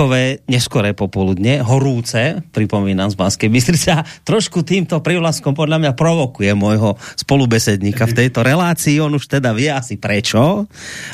Štvrtkové, neskoré popoludne, horúce, pripomínam z Banskej Bystrice a trošku týmto privlaskom podľa mňa provokuje môjho spolubesedníka v tejto relácii, on už teda vie asi prečo,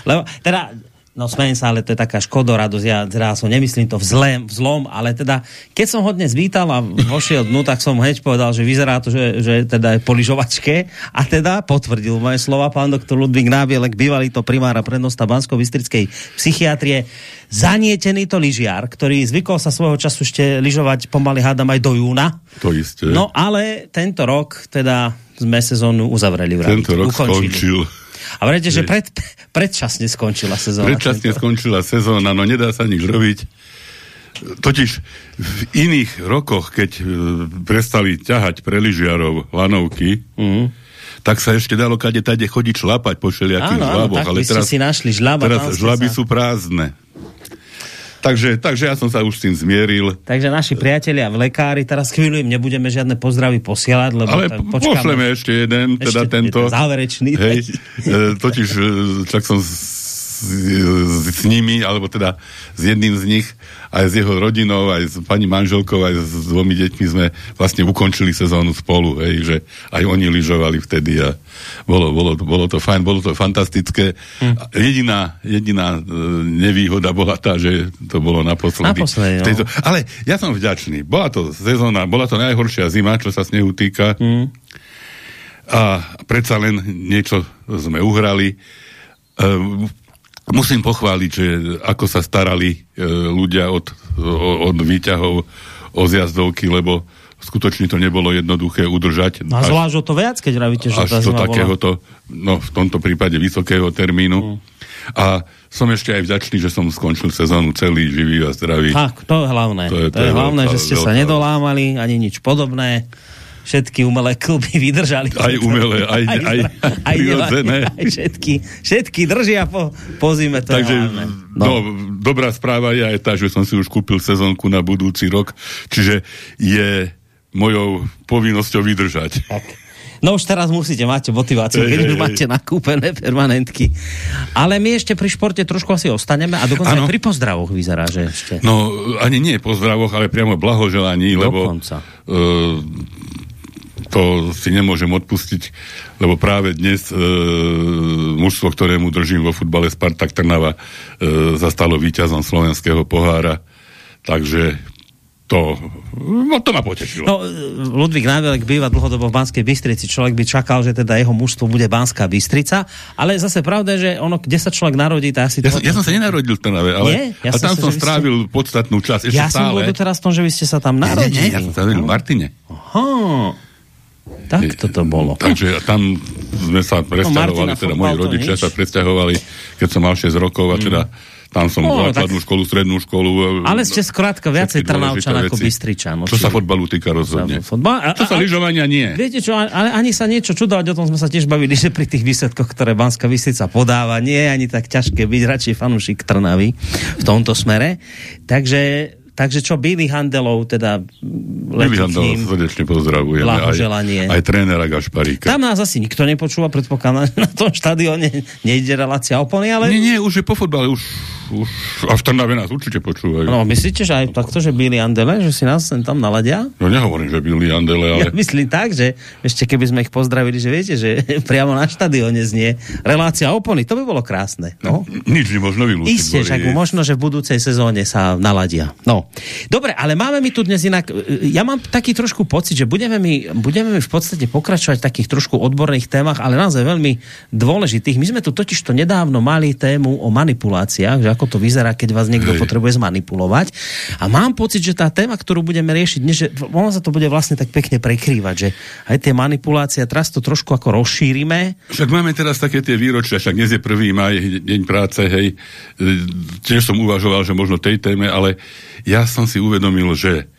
lebo teda No smejem sa, ale to je taká škodoradosť. Ja teda som nemyslím to v, zlém, v zlom, ale teda, keď som ho dnes vítal a vošiel dnu, tak som hneď povedal, že vyzerá to, že, že teda je po lyžovačke a teda potvrdil moje slova pán doktor Ludvík Nábielek, bývalý to primára prednosta Bansko-Bystrickej psychiatrie, zanietený to lyžiar, ktorý zvykol sa svojho času ešte lyžovať pomaly hádam aj do júna. To isté. No ale tento rok teda sme sezónu uzavreli. Tento rok ukončili. skončil vrajte, že pred, predčasne skončila sezóna. Predčasne tento. skončila sezóna, no nedá sa nič robiť. Totiž v iných rokoch, keď e, prestali ťahať pre lyžiarov lanovky, mm. tak sa ešte dalo kade tade chodiť šlapať po všelijakých žlaboch. ale teraz, si našli žlaba, teraz žlaby sa... sú prázdne. Takže, takže ja som sa už s tým zmieril. Takže naši priatelia v lekári, teraz chvíľu im nebudeme žiadne pozdravy posielať, lebo Ale počkáme. pošleme ešte jeden, teda ešte tento. Záverečný. Hej, e, totiž, e, čak som s, s, s nimi, alebo teda s jedným z nich aj s jeho rodinou, aj s pani manželkou, aj s dvomi deťmi sme vlastne ukončili sezónu spolu, hej, že aj oni lyžovali vtedy a bolo, bolo, bolo to fajn, bolo to fantastické. Hm. Jediná, jediná e, nevýhoda bola tá, že to bolo naposledy. Naposledy, no. tejto, ale ja som vďačný. Bola to sezóna, bola to najhoršia zima, čo sa snehu týka. Hm. A predsa len niečo sme uhrali. E, musím pochváliť, že ako sa starali e, ľudia od, o, od výťahov o zjazdovky, lebo skutočne to nebolo jednoduché udržať. No a zvlášť o to viac, keď vravíte, že až do takéhoto, no v tomto prípade vysokého termínu. Mm. A som ešte aj vďačný, že som skončil sezónu celý, živý a zdravý. Tak, to je hlavné. To je, to, to je, je hlavné, veľká, že ste sa nedolámali, ani nič podobné všetky umelé kluby vydržali. Aj umelé, aj, aj, aj, aj prirodzené. Aj všetky, všetky držia po, po zime. To Takže no. no. dobrá správa je aj tá, že som si už kúpil sezónku na budúci rok, čiže je mojou povinnosťou vydržať. Tak. No už teraz musíte, máte motiváciu, keď už máte nakúpené permanentky. Ale my ešte pri športe trošku asi ostaneme a dokonca ano. aj pri pozdravoch vyzerá, že ešte. No, ani nie pozdravoch, ale priamo blahoželaní, dokonca. lebo uh, to si nemôžem odpustiť, lebo práve dnes e, mužstvo, ktorému držím vo futbale Spartak Trnava, e, zastalo víťazom slovenského pohára, takže to, no to ma potešilo. No, Ludvík Návelek býva dlhodobo v Banskej Bystrici. Človek by čakal, že teda jeho mužstvo bude Banská Bystrica, ale zase pravda, že ono, kde sa človek narodí, tak asi... Ja, to... som, ja som sa nenarodil v Trnave, ale, Nie? Ja ale tam som strávil ste... podstatnú časť. Ešte ja stále. som bol teraz v tom, že vy ste sa tam narodili. Nie, nie, ja som sa narodil v Martine. Aha. Tak toto bolo. Takže tam sme sa presťahovali, no, teda moji rodičia sa presťahovali, keď som mal 6 rokov a teda tam som no, základnú tak... školu, strednú školu. E, Ale ste skrátka viacej Trnavčan ako Bystričan. Čo sa fotbalu týka rozhodne. Fotbal, a, čo sa lyžovania nie. Viete čo, ale ani sa niečo čudovať, o tom sme sa tiež bavili, že pri tých výsledkoch, ktoré Banská Bystrica podáva, nie je ani tak ťažké byť radšej fanúšik Trnavy v tomto smere. Takže Takže čo, Billy Handelov, teda Billy Handelov srdečne pozdravujem. Aj, aj trénera Gašparíka. Tam nás asi nikto nepočúva, predpokladám, na tom štadióne nejde relácia opony, ale... Nie, nie, už je po fotbale, už už, a v Trnave nás určite počúvajú. No, myslíte, že aj takto, že Billy Andele, že si nás sem tam naladia? No nehovorím, že Billy Andele, ale... Ja myslím tak, že ešte keby sme ich pozdravili, že viete, že priamo na štadióne znie relácia opony, to by bolo krásne. No? Nič možno vylúčiť. Isté, však možno, že v budúcej sezóne sa naladia. No. Dobre, ale máme mi tu dnes inak, ja mám taký trošku pocit, že budeme mi, budeme mi v podstate pokračovať v takých trošku odborných témach, ale naozaj veľmi dôležitých. My sme tu totiž to nedávno mali tému o manipuláciách, že ako to vyzerá, keď vás niekto Hej. potrebuje zmanipulovať. A mám pocit, že tá téma, ktorú budeme riešiť dnes, že ono sa to bude vlastne tak pekne prekrývať, že aj tie manipulácie, teraz to trošku ako rozšírime. Však máme teraz také tie výročia, však dnes je prvý maj, deň práce, hej. Tiež som uvažoval, že možno tej téme, ale ja som si uvedomil, že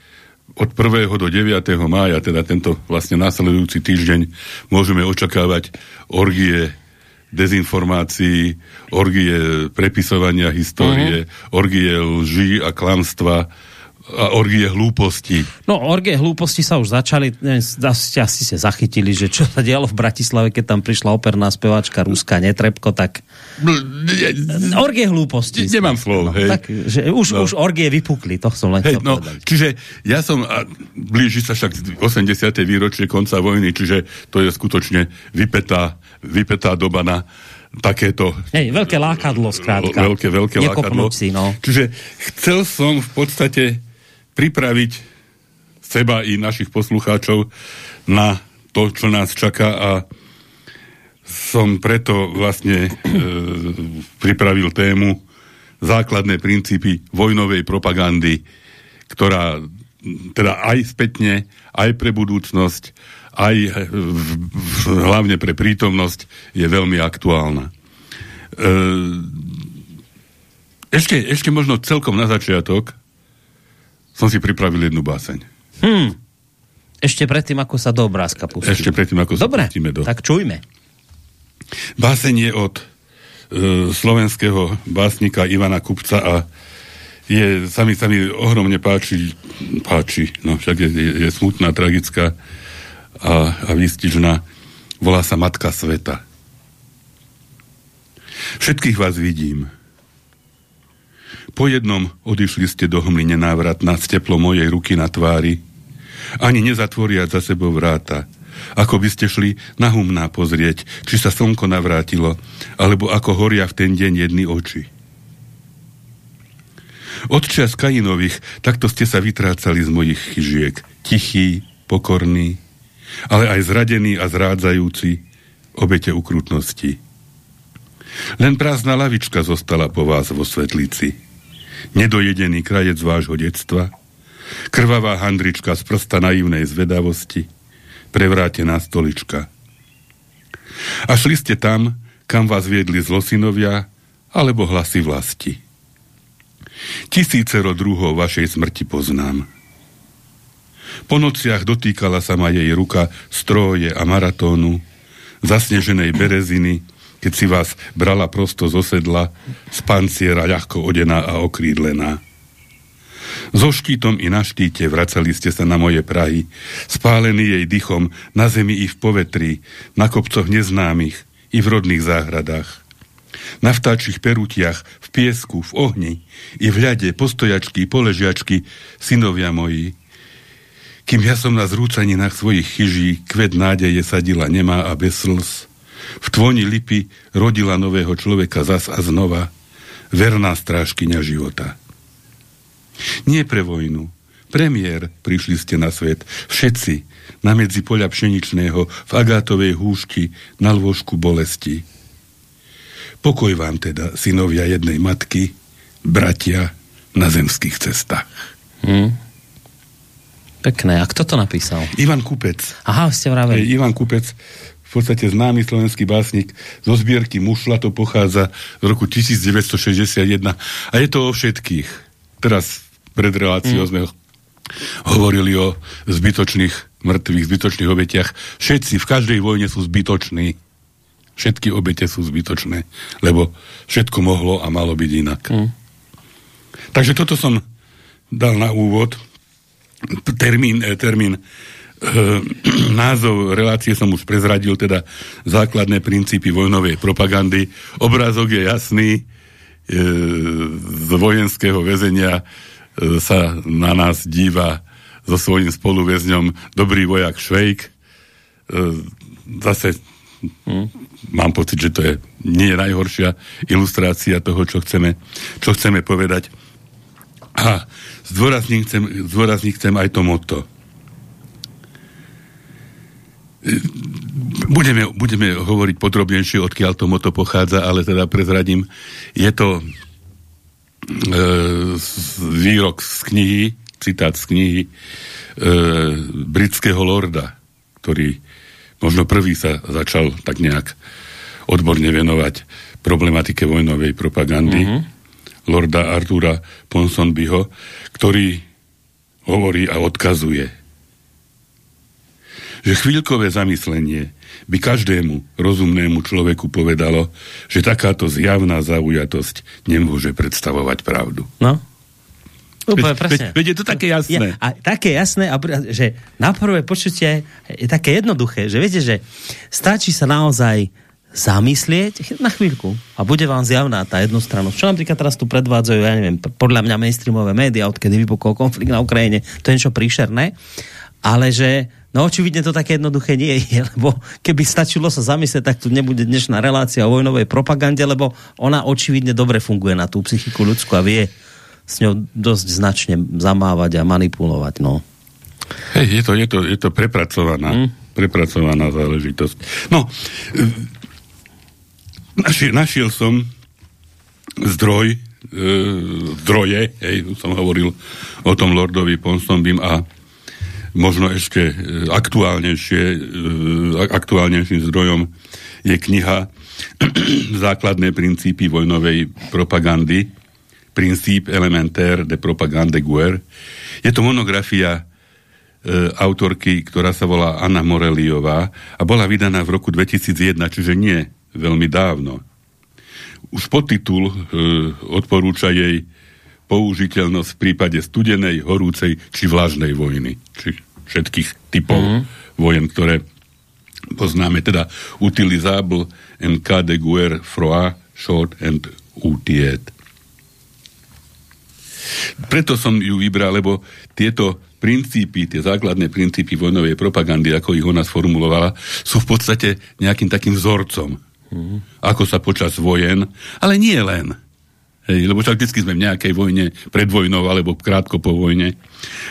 od 1. do 9. mája, teda tento vlastne následujúci týždeň, môžeme očakávať orgie dezinformácií, orgie prepisovania histórie, uh-huh. orgie lží a klamstva a orgie hlúposti. No, orgie hlúposti sa už začali, asi, asi ste zachytili, že čo sa dialo v Bratislave, keď tam prišla operná speváčka Ruska Netrebko, tak orgie hlúposti. Nemám slov, no, hej. Tak, že už, No. už orgie vypukli, to som len Hej, no, povedať. čiže ja som, a blíži sa však 80. výročie konca vojny, čiže to je skutočne vypetá, vypetá doba na takéto Hej, veľké lákadlo, skrátka. veľké, veľké lákadlo. Si, no. Čiže chcel som v podstate pripraviť seba i našich poslucháčov na to, čo nás čaká a som preto vlastne e, pripravil tému základné princípy vojnovej propagandy, ktorá teda aj spätne, aj pre budúcnosť, aj v, v, hlavne pre prítomnosť je veľmi aktuálna. E, ešte, ešte možno celkom na začiatok som si pripravil jednu báseň. Hm. Ešte predtým, ako sa do obrázka pustíme. Ešte predtým, ako sa Dobre, pustíme do... tak čujme. Báseň je od e, slovenského básnika Ivana Kupca a je, sa mi, sa mi ohromne páči, páči, no však je, je, je smutná, tragická a, a výstižná. Volá sa Matka Sveta. Všetkých vás vidím. Po jednom odišli ste do hmly nenávratná z teplo mojej ruky na tvári, ani nezatvoriať za sebou vráta, ako by ste šli na humná pozrieť, či sa slnko navrátilo, alebo ako horia v ten deň jedny oči. Od čas Kainových takto ste sa vytrácali z mojich chyžiek. Tichý, pokorný, ale aj zradený a zrádzajúci obete ukrutnosti. Len prázdna lavička zostala po vás vo svetlici. Nedojedený krajec vášho detstva, krvavá handrička z prsta naivnej zvedavosti, prevrátená stolička. A šli ste tam, kam vás viedli zlosinovia alebo hlasy vlasti. Tisícero druhov vašej smrti poznám. Po nociach dotýkala sa ma jej ruka stroje a maratónu, zasneženej bereziny, keď si vás brala prosto zo sedla, z panciera ľahko odená a okrídlená. So štítom i na štíte vracali ste sa na moje Prahy, spálený jej dychom na zemi i v povetri, na kopcoch neznámych i v rodných záhradách. Na vtáčich perutiach, v piesku, v ohni i v ľade, postojačky, poležiačky, synovia moji. Kým ja som na zrúcaninách svojich chyží kvet nádeje sadila nemá a bez slz, v tvoni lipy rodila nového človeka zas a znova, verná strážkyňa života. Nie pre vojnu, premiér prišli ste na svet, všetci, na medzi poľa pšeničného, v agátovej húšti, na lôžku bolesti. Pokoj vám teda, synovia jednej matky, bratia na zemských cestách. Hm. Pekné. A kto to napísal? Ivan Kupec. Aha, ste vraveli. Ivan Kupec, v podstate známy slovenský básnik, zo zbierky Mušla to pochádza z roku 1961 a je to o všetkých. Teraz pred reláciou mm. sme hovorili o zbytočných mŕtvych, zbytočných obetiach. Všetci v každej vojne sú zbytoční. Všetky obete sú zbytočné, lebo všetko mohlo a malo byť inak. Mm. Takže toto som dal na úvod. Termín, eh, termín názov relácie som už prezradil, teda základné princípy vojnovej propagandy. Obrázok je jasný, e, z vojenského väzenia e, sa na nás díva so svojím spoluväzňom dobrý vojak Švejk. E, zase hm, mám pocit, že to je nie najhoršia ilustrácia toho, čo chceme, čo chceme povedať. A zdôrazniť chcem, zdôrazniť chcem aj to motto budeme, budeme hovoriť podrobnejšie, odkiaľ to moto pochádza, ale teda prezradím, je to e, výrok z knihy, citát z knihy e, britského lorda, ktorý možno prvý sa začal tak nejak odborne venovať problematike vojnovej propagandy, mm-hmm. lorda Artura Ponsonbyho, ktorý hovorí a odkazuje že chvíľkové zamyslenie by každému rozumnému človeku povedalo, že takáto zjavná zaujatosť nemôže predstavovať pravdu. No. Úplne presne. Veď, veď je to také jasné. Je, a také jasné, a že na prvé počutie je také jednoduché, že viete, že stačí sa naozaj zamyslieť na chvíľku a bude vám zjavná tá jednostrannosť. Čo napríklad teraz tu predvádzajú, ja neviem, podľa mňa mainstreamové médiá, odkedy vypukol konflikt na Ukrajine, to je niečo príšerné, ale že No očividne to také jednoduché nie je, lebo keby stačilo sa zamyslieť, tak tu nebude dnešná relácia o vojnovej propagande, lebo ona očividne dobre funguje na tú psychiku ľudskú a vie s ňou dosť značne zamávať a manipulovať. No. Hej, je to, je to, je to prepracovaná, mm. prepracovaná záležitosť. No, e, našiel, našiel som zdroj, e, zdroje, hej, som hovoril o tom Lordovi Ponsonbym a možno ešte e, aktuálnejšie, e, aktuálnejším zdrojom je kniha Základné princípy vojnovej propagandy, Princíp elementaire de propagande guerre. Je to monografia e, autorky, ktorá sa volá Anna Moreliová a bola vydaná v roku 2001, čiže nie veľmi dávno. Už podtitul odporúča jej použiteľnosť v prípade studenej, horúcej či vlažnej vojny. Či všetkých typov mm-hmm. vojen, ktoré poznáme, teda utilizable en cas de guerre froid, short and utiet. Preto som ju vybral, lebo tieto princípy, tie základné princípy vojnovej propagandy, ako ich ona sformulovala, sú v podstate nejakým takým vzorcom. Mm. Ako sa počas vojen, ale nie len Hej, lebo však vždy sme v nejakej vojne, pred vojnou alebo krátko po vojne.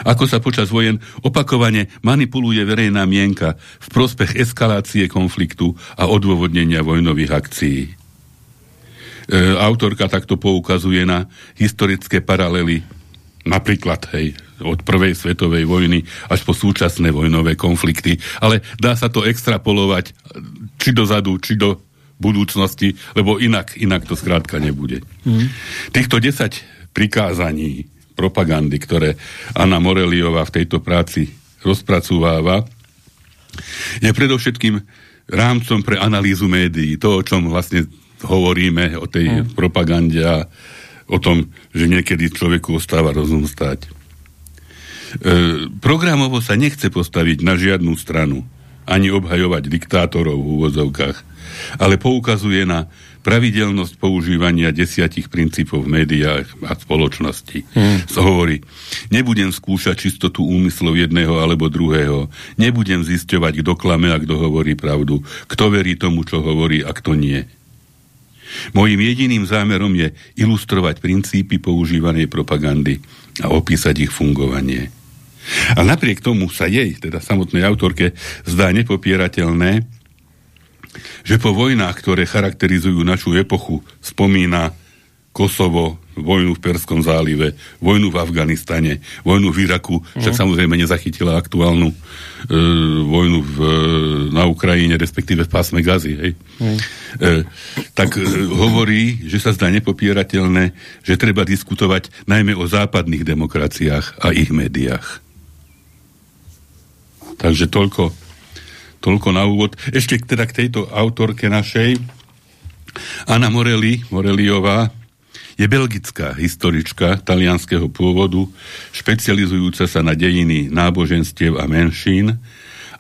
Ako sa počas vojen opakovane manipuluje verejná mienka v prospech eskalácie konfliktu a odôvodnenia vojnových akcií. E, autorka takto poukazuje na historické paralely napríklad hej, od prvej svetovej vojny až po súčasné vojnové konflikty, ale dá sa to extrapolovať či dozadu, či do budúcnosti, lebo inak, inak to skrátka nebude. Mm. Týchto 10 prikázaní propagandy, ktoré Anna Moreliová v tejto práci rozpracúváva, je predovšetkým rámcom pre analýzu médií. To, o čom vlastne hovoríme, o tej mm. propagande a o tom, že niekedy človeku ostáva rozum stať. E, programovo sa nechce postaviť na žiadnu stranu, ani obhajovať diktátorov v úvodzovkách ale poukazuje na pravidelnosť používania desiatich princípov v médiách a spoločnosti. Hmm. Hovorí, nebudem skúšať čistotu úmyslov jedného alebo druhého, nebudem zisťovať, kto klame a kto hovorí pravdu, kto verí tomu, čo hovorí a kto nie. Mojím jediným zámerom je ilustrovať princípy používanej propagandy a opísať ich fungovanie. A napriek tomu sa jej, teda samotnej autorke, zdá nepopierateľné, že po vojnách, ktoré charakterizujú našu epochu, spomína Kosovo, vojnu v Perskom zálive, vojnu v Afganistane, vojnu v Iraku, však mm. samozrejme nezachytila aktuálnu e, vojnu v, na Ukrajine, respektíve v pásme Gazy. Hej. Mm. E, tak e, hovorí, že sa zdá nepopierateľné, že treba diskutovať najmä o západných demokraciách a ich médiách. Takže toľko Toľko na úvod. Ešte teda k tejto autorke našej. Anna Morelli, Moreliová, je belgická historička talianského pôvodu, špecializujúca sa na dejiny náboženstiev a menšín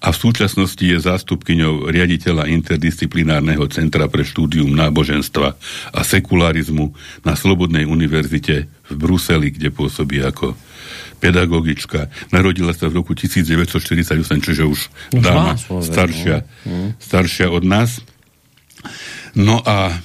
a v súčasnosti je zástupkyňou riaditeľa Interdisciplinárneho centra pre štúdium náboženstva a sekularizmu na Slobodnej univerzite v Bruseli, kde pôsobí ako pedagogička. Narodila sa v roku 1948, čiže už dáma staršia, no. staršia od nás. No a e,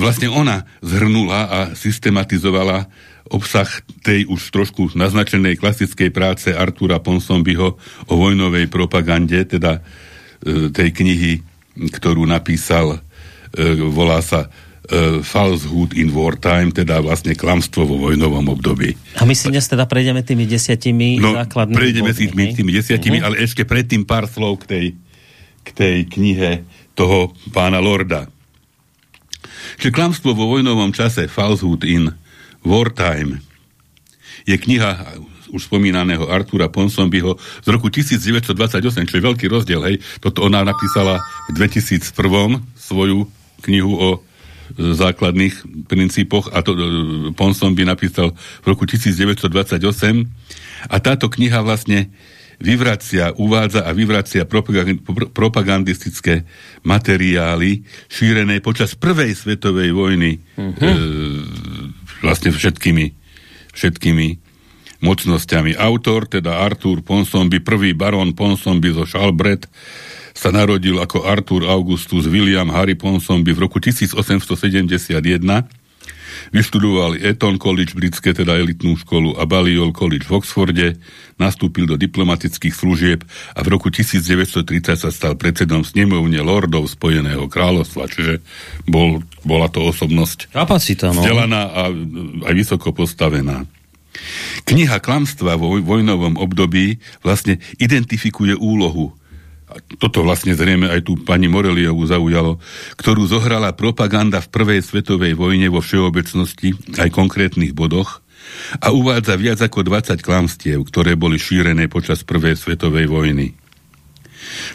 vlastne ona zhrnula a systematizovala obsah tej už trošku naznačenej klasickej práce Artura Ponsonbyho o vojnovej propagande, teda e, tej knihy, ktorú napísal, e, volá sa falsehood in wartime, teda vlastne klamstvo vo vojnovom období. A my si dnes teda prejdeme tými desiatimi no, základnými prejdeme si tými, tými desiatimi, uh-huh. ale ešte predtým pár slov k tej, k tej knihe toho pána Lorda. Čiže klamstvo vo vojnovom čase, falsehood in wartime, je kniha už spomínaného Artura Ponsonbyho z roku 1928, čo je veľký rozdiel, hej. Toto ona napísala v 2001 svoju knihu o základných princípoch a to e, Ponson by napísal v roku 1928 a táto kniha vlastne vyvracia, uvádza a vyvracia propagandistické materiály šírené počas prvej svetovej vojny uh-huh. e, vlastne všetkými, všetkými mocnosťami. Autor, teda Arthur Ponsonby, prvý barón Ponsonby zo Schalbret, sa narodil ako Arthur Augustus William Harry Ponsonby v roku 1871. Vyštudoval Eton College, britské teda elitnú školu a Balliol College v Oxforde, nastúpil do diplomatických služieb a v roku 1930 sa stal predsedom snemovne lordov Spojeného kráľovstva, čiže bol, bola to osobnosť Kapacita, no. vzdelaná a aj vysoko postavená. Kniha Klamstva vo vojnovom období vlastne identifikuje úlohu toto vlastne zrejme aj tú pani Moreliovu zaujalo, ktorú zohrala propaganda v prvej svetovej vojne vo všeobecnosti, aj konkrétnych bodoch, a uvádza viac ako 20 klamstiev, ktoré boli šírené počas prvej svetovej vojny.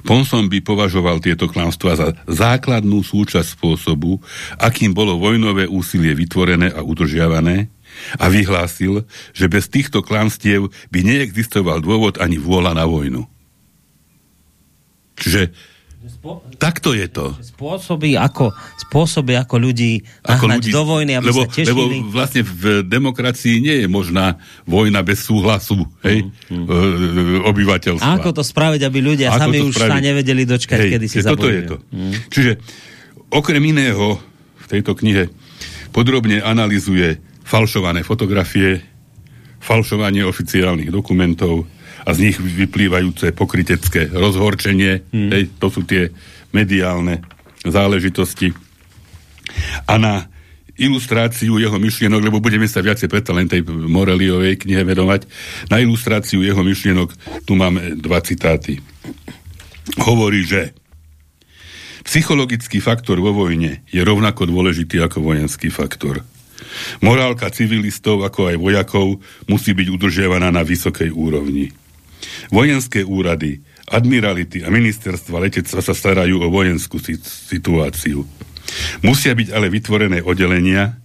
Ponson by považoval tieto klamstvá za základnú súčasť spôsobu, akým bolo vojnové úsilie vytvorené a udržiavané, a vyhlásil, že bez týchto klamstiev by neexistoval dôvod ani vôľa na vojnu. Spo- Takto je to. Spôsoby ako, spôsoby ako ľudí ako ľudí, do vojny, aby lebo, sa tešili. Lebo vlastne v demokracii nie je možná vojna bez súhlasu hej, mm, mm. obyvateľstva. A ako to spraviť, aby ľudia ako sami už spraviť? sa nevedeli dočkať, hej, kedy si Toto je to. Mm. Čiže okrem iného v tejto knihe podrobne analizuje falšované fotografie, falšovanie oficiálnych dokumentov, a z nich vyplývajúce pokrytecké rozhorčenie, hmm. hej, to sú tie mediálne záležitosti. A na ilustráciu jeho myšlienok, lebo budeme sa viacej predsa len tej Moreliovej knihe vedovať, na ilustráciu jeho myšlienok tu máme dva citáty. Hovorí, že psychologický faktor vo vojne je rovnako dôležitý ako vojenský faktor. Morálka civilistov, ako aj vojakov, musí byť udržiavaná na vysokej úrovni. Vojenské úrady, admirality a ministerstva letectva sa starajú o vojenskú situáciu. Musia byť ale vytvorené oddelenia,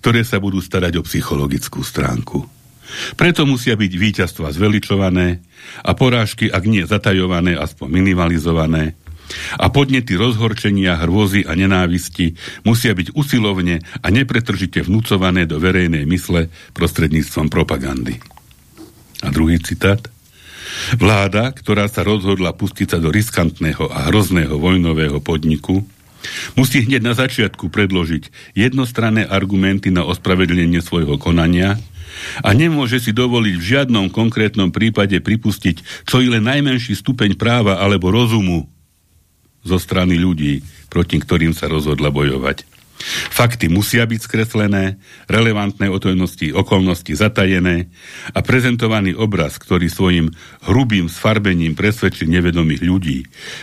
ktoré sa budú starať o psychologickú stránku. Preto musia byť víťazstva zveličované a porážky, ak nie zatajované, aspoň minimalizované. A podnety rozhorčenia, hrôzy a nenávisti musia byť usilovne a nepretržite vnúcované do verejnej mysle prostredníctvom propagandy. A druhý citát. Vláda, ktorá sa rozhodla pustiť sa do riskantného a hrozného vojnového podniku, musí hneď na začiatku predložiť jednostranné argumenty na ospravedlnenie svojho konania a nemôže si dovoliť v žiadnom konkrétnom prípade pripustiť čo i len najmenší stupeň práva alebo rozumu zo strany ľudí, proti ktorým sa rozhodla bojovať. Fakty musia byť skreslené, relevantné otojnosti, okolnosti zatajené a prezentovaný obraz, ktorý svojim hrubým sfarbením presvedčí nevedomých ľudí,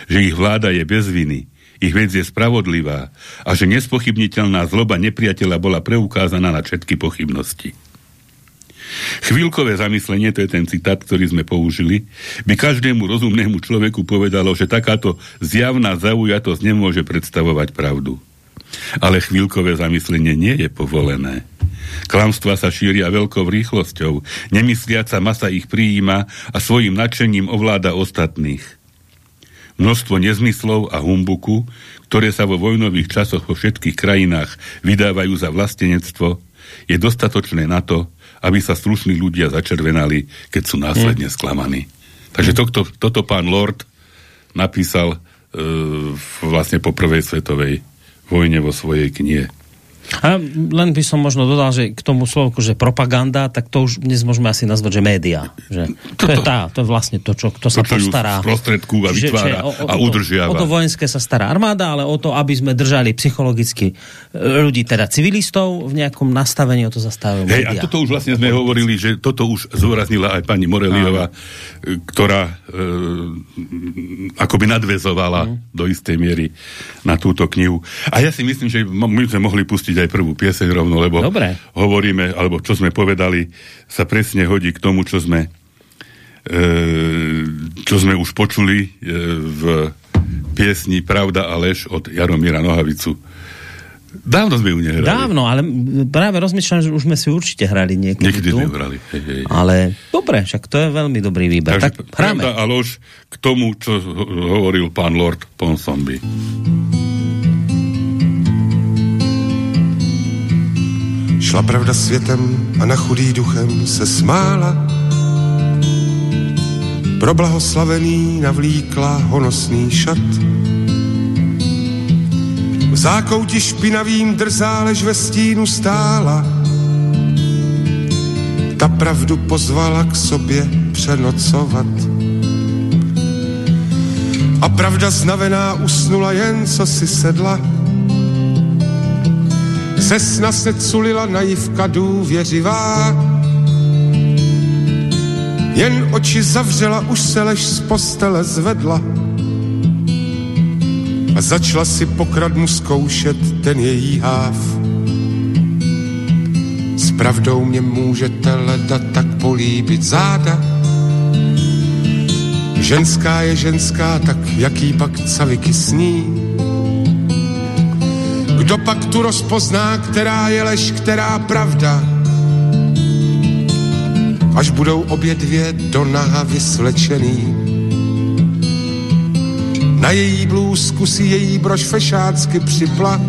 že ich vláda je bez viny, ich vec je spravodlivá a že nespochybniteľná zloba nepriateľa bola preukázaná na všetky pochybnosti. Chvíľkové zamyslenie, to je ten citát, ktorý sme použili, by každému rozumnému človeku povedalo, že takáto zjavná zaujatosť nemôže predstavovať pravdu. Ale chvíľkové zamyslenie nie je povolené. Klamstva sa šíria veľkou rýchlosťou, nemysliaca masa ich prijíma a svojim nadšením ovláda ostatných. Množstvo nezmyslov a humbuku, ktoré sa vo vojnových časoch vo všetkých krajinách vydávajú za vlastenectvo, je dostatočné na to, aby sa slušní ľudia začervenali, keď sú následne mm. sklamaní. Takže toto, toto pán Lord napísal e, vlastne po prvej svetovej vojne vo svojej knihe. A len by som možno dodal, že k tomu slovku, že propaganda, tak to už dnes môžeme asi nazvať, že média. Že to, je tá, to je vlastne to, čo, kto sa to postará. prostredku a vytvára že, že o, o, a udržiava. O to vojenské sa stará armáda, ale o to, aby sme držali psychologicky e, ľudí, teda civilistov v nejakom nastavení, o to zastávajú Hej, a toto už vlastne sme hovorili, že toto už zúraznila aj pani Moreliova, e, ktorá e, akoby nadvezovala mm. do istej miery na túto knihu. A ja si myslím, že my sme mohli pustiť pustiť aj prvú pieseň rovno, lebo Dobre. hovoríme, alebo čo sme povedali, sa presne hodí k tomu, čo sme e, čo sme už počuli e, v piesni Pravda a lež od Jaromíra Nohavicu. Dávno sme ju nehrali. Dávno, ale práve rozmýšľam, že už sme si určite hrali niekedy Niekedy tu. sme hrali. Hej, hej. Ale dobre, však to je veľmi dobrý výber. Takže tak hráme. pravda a lož k tomu, čo ho- hovoril pán Lord Ponsonby. Šla pravda světem a na chudý duchem se smála. Pro blahoslavený navlíkla honosný šat. V zákouti špinavým drzá, lež ve stínu stála. Ta pravdu pozvala k sobě přenocovat. A pravda znavená usnula jen, co si sedla. Ze sna se culila naivka důvěřivá. Jen oči zavřela, už se lež z postele zvedla. A začala si pokradmu zkoušet ten její háv. S pravdou mě můžete leda tak políbit záda. Ženská je ženská, tak jaký pak caviky sní. Kdo pak tu rozpozná, která je lež, která pravda? Až budou obě dvě do naha vyslečený. Na její blůzku si její brož fešácky připla.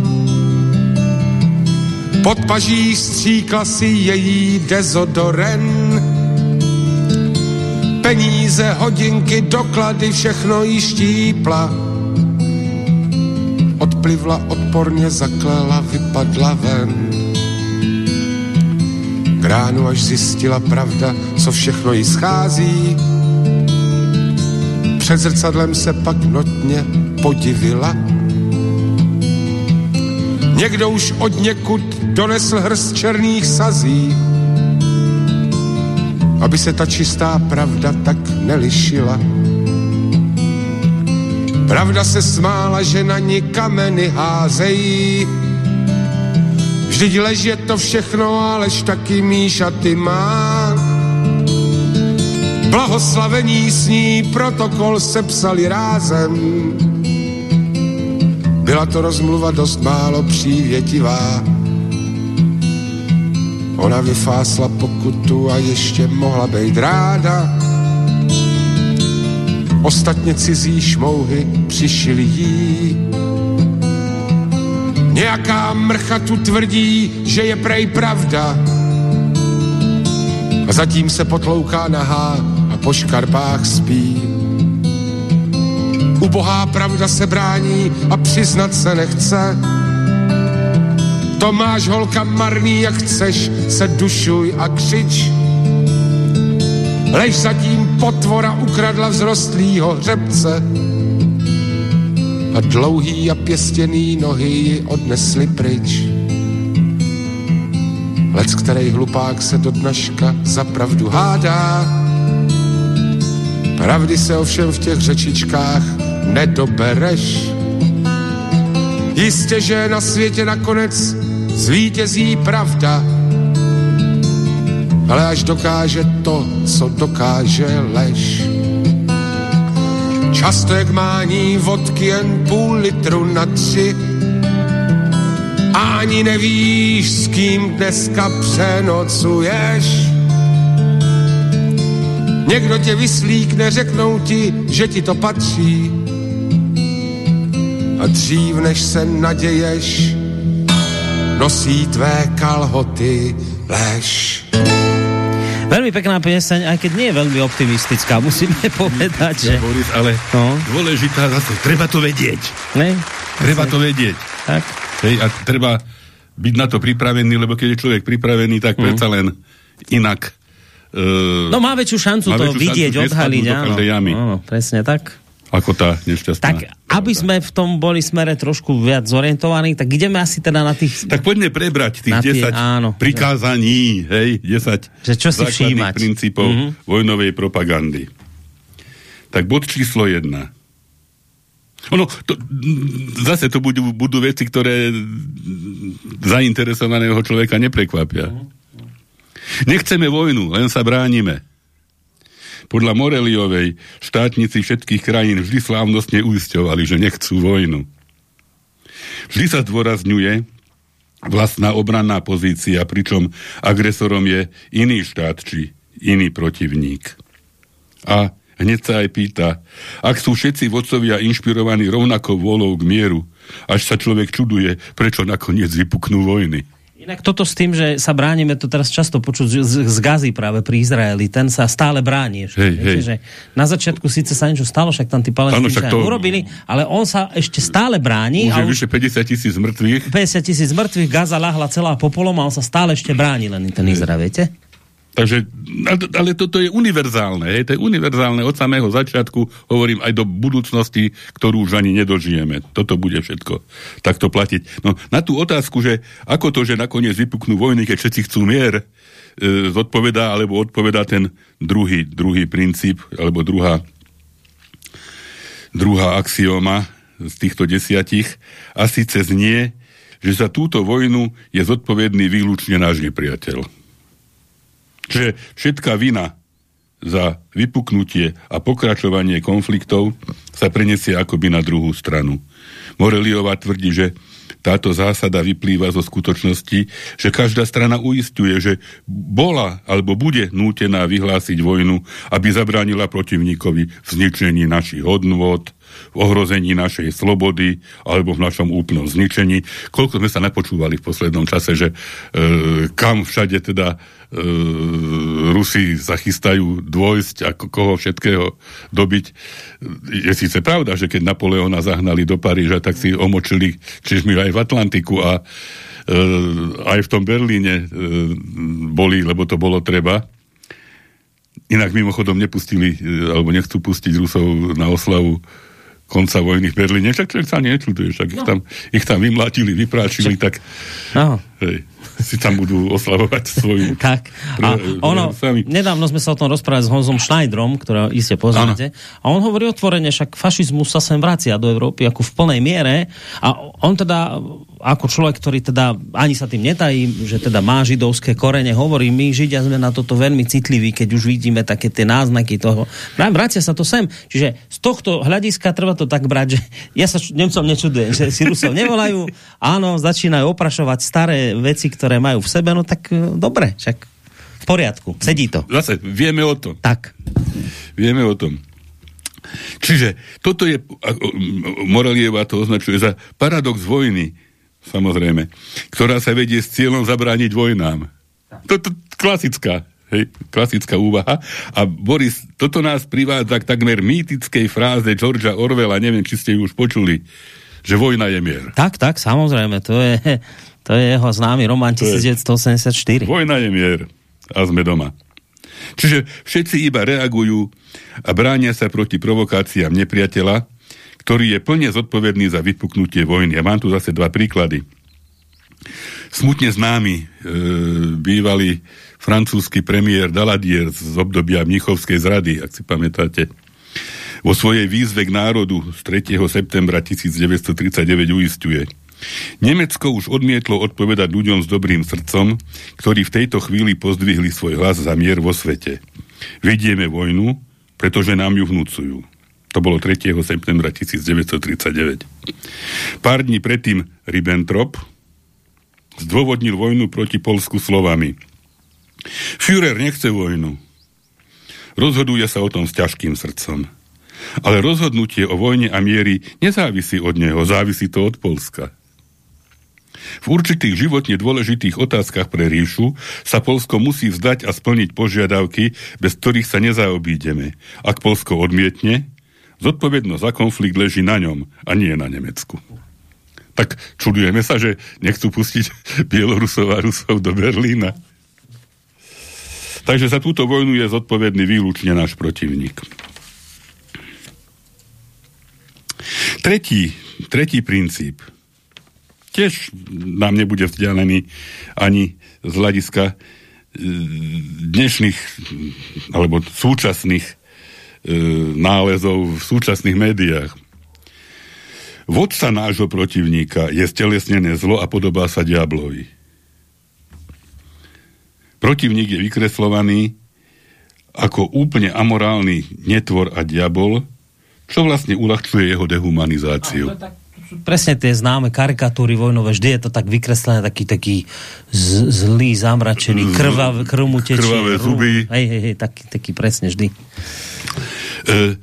Pod paží stříkla si její dezodoren. Peníze, hodinky, doklady, všechno jí štípla odplivla, odporně zaklela, vypadla ven. K ránu až zjistila pravda, co všechno jí schází. Před zrcadlem se pak notně podivila. Někdo už od někud donesl hrst černých sazí, aby se ta čistá pravda tak nelišila. Pravda se smála, že na ní kameny házejí. Vždyť lež je to všechno, alež taky míšaty má. Blahoslavení s ní protokol sepsali rázem. Byla to rozmluva dost málo přívětivá. Ona vyfásla pokutu a ještě mohla být ráda. Ostatně cizí šmouhy přišili jí. Nějaká mrcha tu tvrdí, že je prej pravda. A zatím se potlouká nahá a po škarpách spí. Ubohá pravda se brání a přiznat se nechce. To máš holka marný, jak chceš, se dušuj a křič. Lež zatím potvora ukradla vzrostlýho hřebce a dlouhý a pěstěný nohy ji odnesli pryč. Lec, který hlupák se do dnaška za pravdu hádá, pravdy se ovšem v těch řečičkách nedobereš. Jistě, že na světě nakonec zvítězí pravda, ale až dokáže to, co dokáže lež. Často jak mání vodky jen půl litru na tři ani nevíš, s kým dneska přenocuješ. Někdo tě vyslíkne, řeknou ti, že ti to patří a dřív než se naděješ, nosí tvé kalhoty lež. Veľmi pekná pieseň, aj keď nie je veľmi optimistická, musíme povedať, že... Boris, ale No. dôležitá zase, treba to vedieť. Ne? Treba to vedieť. Tak. Hej, a treba byť na to pripravený, lebo keď je človek pripravený, tak Mhm. predsa len inak uh, No má väčšiu šancu Má to väčšiu vidieť, šancu odhaliť, áno. jamy. áno. Presne tak. Ako tá nešťastná. Tak, aby sme v tom boli smere trošku viac zorientovaní, tak ideme asi teda na tých... Tak poďme prebrať tých tie- 10 áno. prikázaní, hej, 10 Že čo si základných všímať. princípov Mhm. mm-hmm. vojnovej propagandy. Tak bod číslo 1. Ono, to, zase to budú, budú veci, ktoré zainteresovaného človeka neprekvapia. Nechceme vojnu, len sa bránime. Podľa Moreliovej štátnici všetkých krajín vždy slávnostne uisťovali, že nechcú vojnu. Vždy sa zdôrazňuje, vlastná obranná pozícia, pričom agresorom je iný štát či iný protivník. A hneď sa aj pýta, ak sú všetci vodcovia inšpirovaní rovnakou volou k mieru, až sa človek čuduje, prečo nakoniec vypuknú vojny. Inak toto s tým, že sa bránime, to teraz často počuť z, z Gazy práve pri Izraeli, ten sa stále bráni. Hej, viete, hej. Že na začiatku síce sa niečo stalo, však tam tí však to- urobili, ale on sa ešte stále bráni Už a je už vyše 50 tisíc mŕtvych. 50 tisíc mŕtvych, Gaza lahla celá popolom a on sa stále ešte bráni len ten Izrael, viete? Takže, ale- toto je univerzálne, hej, to je univerzálne od samého začiatku, hovorím aj do budúcnosti, ktorú už ani nedožijeme. Toto bude všetko takto platiť. No, na tú otázku, že ako to, že nakoniec vypuknú vojny, keď všetci chcú mier, e, zodpovedá, alebo odpovedá ten druhý, druhý princíp, alebo druhá, druhá axioma z týchto desiatich, a síce znie, že za túto vojnu je zodpovedný výlučne náš nepriateľ. Čiže všetká vina za vypuknutie a pokračovanie konfliktov sa prenesie akoby na druhú stranu. Moreliová tvrdí, že táto zásada vyplýva zo skutočnosti, že každá strana uistuje, že bola alebo bude nútená vyhlásiť vojnu, aby zabránila protivníkovi v našich hodnôt, v ohrození našej slobody alebo v našom úplnom zničení. Koľko sme sa napočúvali v poslednom čase, že e, kam všade teda e, Rusi sa dôjsť, ako koho všetkého dobiť. Je síce pravda, že keď Napoleona zahnali do Paríža, tak si omočili čižmi aj v Atlantiku a e, aj v tom Berlíne e, boli, lebo to bolo treba. Inak mimochodom nepustili, e, alebo nechcú pustiť Rusov na oslavu konca vojny v Berlíne. Však človek sa nečuduje, však ich, tam, ich tam vymlátili, vypráčili, tak No. hej, si tam budú oslavovať svoju... Tak. A pre- ono, sami. nedávno sme sa o tom rozprávali s Honzom Schneiderom, ktorého iste poznáte. A on hovorí otvorene, však fašizmus sa sem vracia do Európy ako v plnej miere. A on teda, ako človek, ktorý teda ani sa tým netají, že teda má židovské korene, hovorí, my Židia sme na toto veľmi citliví, keď už vidíme také tie náznaky toho. Vrá- Vracia sa to sem. Čiže z tohto hľadiska treba to tak brať, že ja sa Nemcom nečudujem, že si Rusov nevolajú, áno, začínajú oprašovať staré veci, ktoré majú v sebe, no tak e, dobre, však v poriadku, sedí to. Zase, vieme o tom. Tak. Vieme o tom. Čiže toto je, Moralieva to označuje za paradox vojny, samozrejme, ktorá sa vedie s cieľom zabrániť vojnám. Toto klasická, hej, klasická úvaha. A Boris, toto nás privádza k takmer mýtickej fráze Georgia Orwella, neviem, či ste ju už počuli, že vojna je mier. Tak, tak, samozrejme, to je, to je jeho známy román To je- 1984. Vojna je mier a sme doma. Čiže všetci iba reagujú a bránia sa proti provokáciám nepriateľa, ktorý je plne zodpovedný za vypuknutie vojny. Ja mám tu zase dva príklady. Smutne známy e, bývalý francúzsky premiér Daladier z obdobia Mnichovskej zrady, ak si pamätáte, vo svojej výzve k národu z 3. septembra 1939 uistuje. Nemecko už odmietlo odpovedať ľuďom s dobrým srdcom, ktorí v tejto chvíli pozdvihli svoj hlas za mier vo svete. Vedieme vojnu, pretože nám ju vnúcujú. To bolo 3. septembra 1939. Pár dní predtým Ribbentrop zdôvodnil vojnu proti Polsku slovami. Führer nechce vojnu. Rozhoduje sa o tom s ťažkým srdcom. Ale rozhodnutie o vojne a miery nezávisí od neho, závisí to od Polska. V určitých životne dôležitých otázkach pre ríšu sa Polsko musí vzdať a splniť požiadavky, bez ktorých sa nezaobídeme. Ak Polsko odmietne, zodpovednosť za konflikt leží na ňom a nie na Nemecku. Tak čudujeme sa, že nechcú pustiť Bielorusov a Rusov do Berlína. Takže za túto vojnu je zodpovedný výlučne náš protivník. Tretí, tretí princíp. Tiež nám nebude vzdialený ani z hľadiska e, dnešných alebo súčasných nálezov v súčasných médiách. Vodca nášho protivníka je stelesnené zlo a podobá sa diablovi. Protivník je vykreslovaný ako úplne amorálny netvor a diabol, čo vlastne uľahčuje jeho dehumanizáciu. tak, presne tie známe karikatúry vojnové, vždy je to tak vykreslené, taký, taký z, zlý, zamračený, krvav, krv mu tečie. Krvavé zuby. Hej, hej, hej, taký, taký presne vždy. E,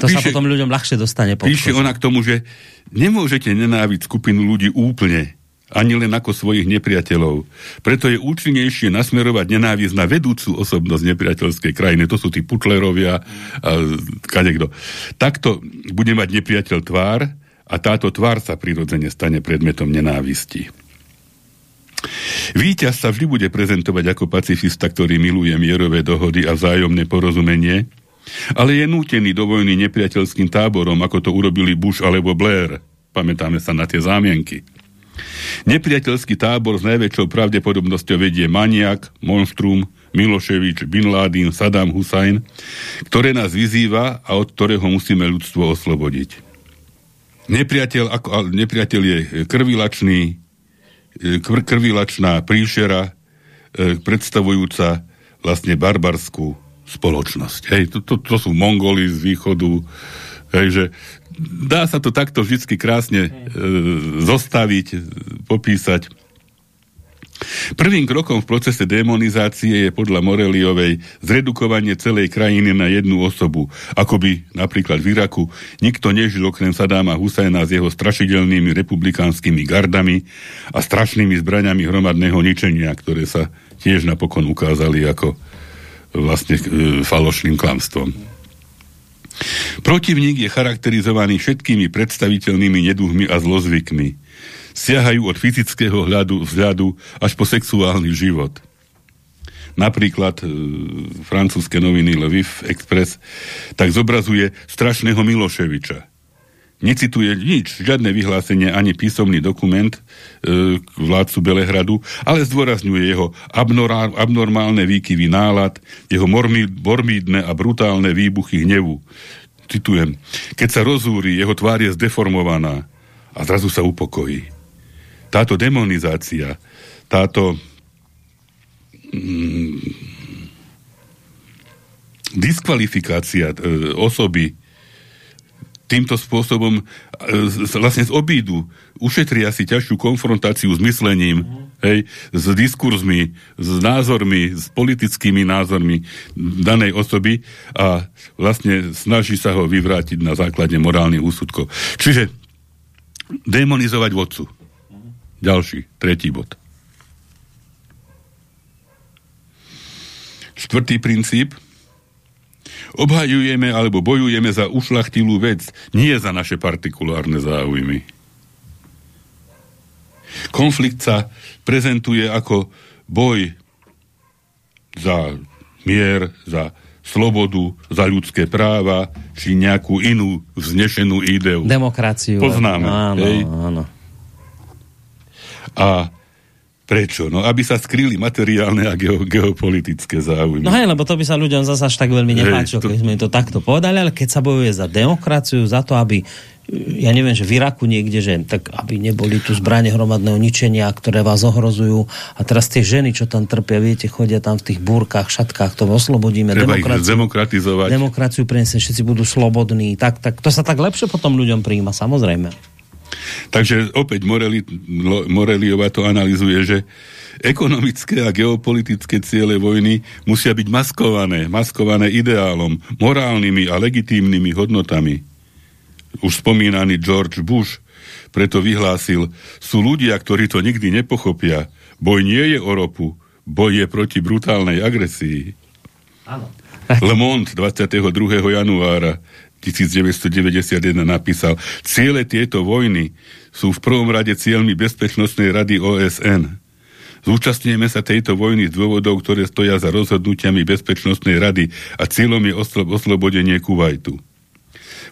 To sa potom ľuďom ľahšie dostane pod Píše ona k tomu, že nemôžete nenáviť skupinu ľudí úplne, ani len ako svojich nepriateľov. Preto je účinnejšie nasmerovať nenávisť na vedúcu osobnosť nepriateľskej krajiny. To sú tí Putlerovia a kadekto. Takto bude mať nepriateľ tvár a táto tvár sa prirodzene stane predmetom nenávisti. Víťaz sa vždy bude prezentovať ako pacifista, ktorý miluje mierové dohody a vzájomné porozumenie, ale je nútený do vojny nepriateľským táborom, ako to urobili Bush alebo Blair. Pamätáme sa na tie zámienky. Nepriateľský tábor s najväčšou pravdepodobnosťou vedie maniak, monštrum, Miloševič, Bin Laden, Saddam Hussein, ktoré nás vyzýva a od ktorého musíme ľudstvo oslobodiť. Nepriateľ, ako, nepriateľ je krvilačný, e, kr- krvilačná príšera, e, predstavujúca vlastne barbarskú spoločnosť. Hej, to, to, to sú Mongoli z východu, hej, že dá sa to takto vždy krásne e, zostaviť, popísať. Prvým krokom v procese demonizácie je podľa Moreliovej zredukovanie celej krajiny na jednu osobu. Ako by napríklad v Iraku nikto nežil okrem Sadáma Husajna s jeho strašidelnými republikánskymi gardami a strašnými zbraňami hromadného ničenia, ktoré sa tiež napokon ukázali ako vlastne e, falošným klamstvom. Protivník je charakterizovaný všetkými predstaviteľnými neduhmi a zlozvykmi. Siahajú od fyzického hľadu, vzhľadu až po sexuálny život. Napríklad e, francúzske noviny Lviv Express tak zobrazuje strašného Miloševiča. Necituje nič, žiadne vyhlásenie ani písomný dokument e, vládcu Belehradu, ale zdôrazňuje jeho abnorál, abnormálne výkyvy nálad, jeho mormi, morbídne a brutálne výbuchy hnevu. Citujem, keď sa rozúri, jeho tvár je zdeformovaná a zrazu sa upokojí. Táto demonizácia, táto mm, diskvalifikácia e, osoby týmto spôsobom e, vlastne z obídu ušetria si ťažšiu konfrontáciu s myslením, hej, s diskurzmi, s názormi, s politickými názormi danej osoby a vlastne snaží sa ho vyvrátiť na základe morálnych úsudkov. Čiže demonizovať vodcu. Ďalší, tretí bod. Štvrtý princíp. Obhajujeme alebo bojujeme za ušlachtilú vec, nie za naše partikulárne záujmy. Konflikt sa prezentuje ako boj za mier, za slobodu, za ľudské práva, či nejakú inú vznešenú ideu. Demokraciu. Poznáme, Áno, hej. áno. A prečo? No, aby sa skryli materiálne a geo- geopolitické záujmy. No hej, lebo to by sa ľuďom zase až tak veľmi nepáčilo, to- keď sme to takto povedali, ale keď sa bojuje za demokraciu, za to, aby ja neviem, že v Iraku niekde, že tak aby neboli tu zbranie hromadného ničenia, ktoré vás ohrozujú. A teraz tie ženy, čo tam trpia, viete, chodia tam v tých búrkach, šatkách, to oslobodíme. Treba ich demokraciu, demokratizovať. demokraciu prinesie, všetci budú slobodní. Tak, tak, to sa tak lepšie potom ľuďom príjma, samozrejme. Takže opäť Moreli, Lo- Moreliová to analizuje, že ekonomické a geopolitické ciele vojny musia byť maskované, maskované ideálom, morálnymi a legitímnymi hodnotami. Už spomínaný George Bush preto vyhlásil, sú ľudia, ktorí to nikdy nepochopia. Boj nie je o ropu, boj je proti brutálnej agresii. Áno. Le Monde 22. januára 1991 napísal, ciele tieto vojny sú v prvom rade cieľmi Bezpečnostnej rady OSN. Zúčastňujeme sa tejto vojny z dôvodov, ktoré stoja za rozhodnutiami Bezpečnostnej rady a cieľom je oslo- oslobodenie Kuwaitu.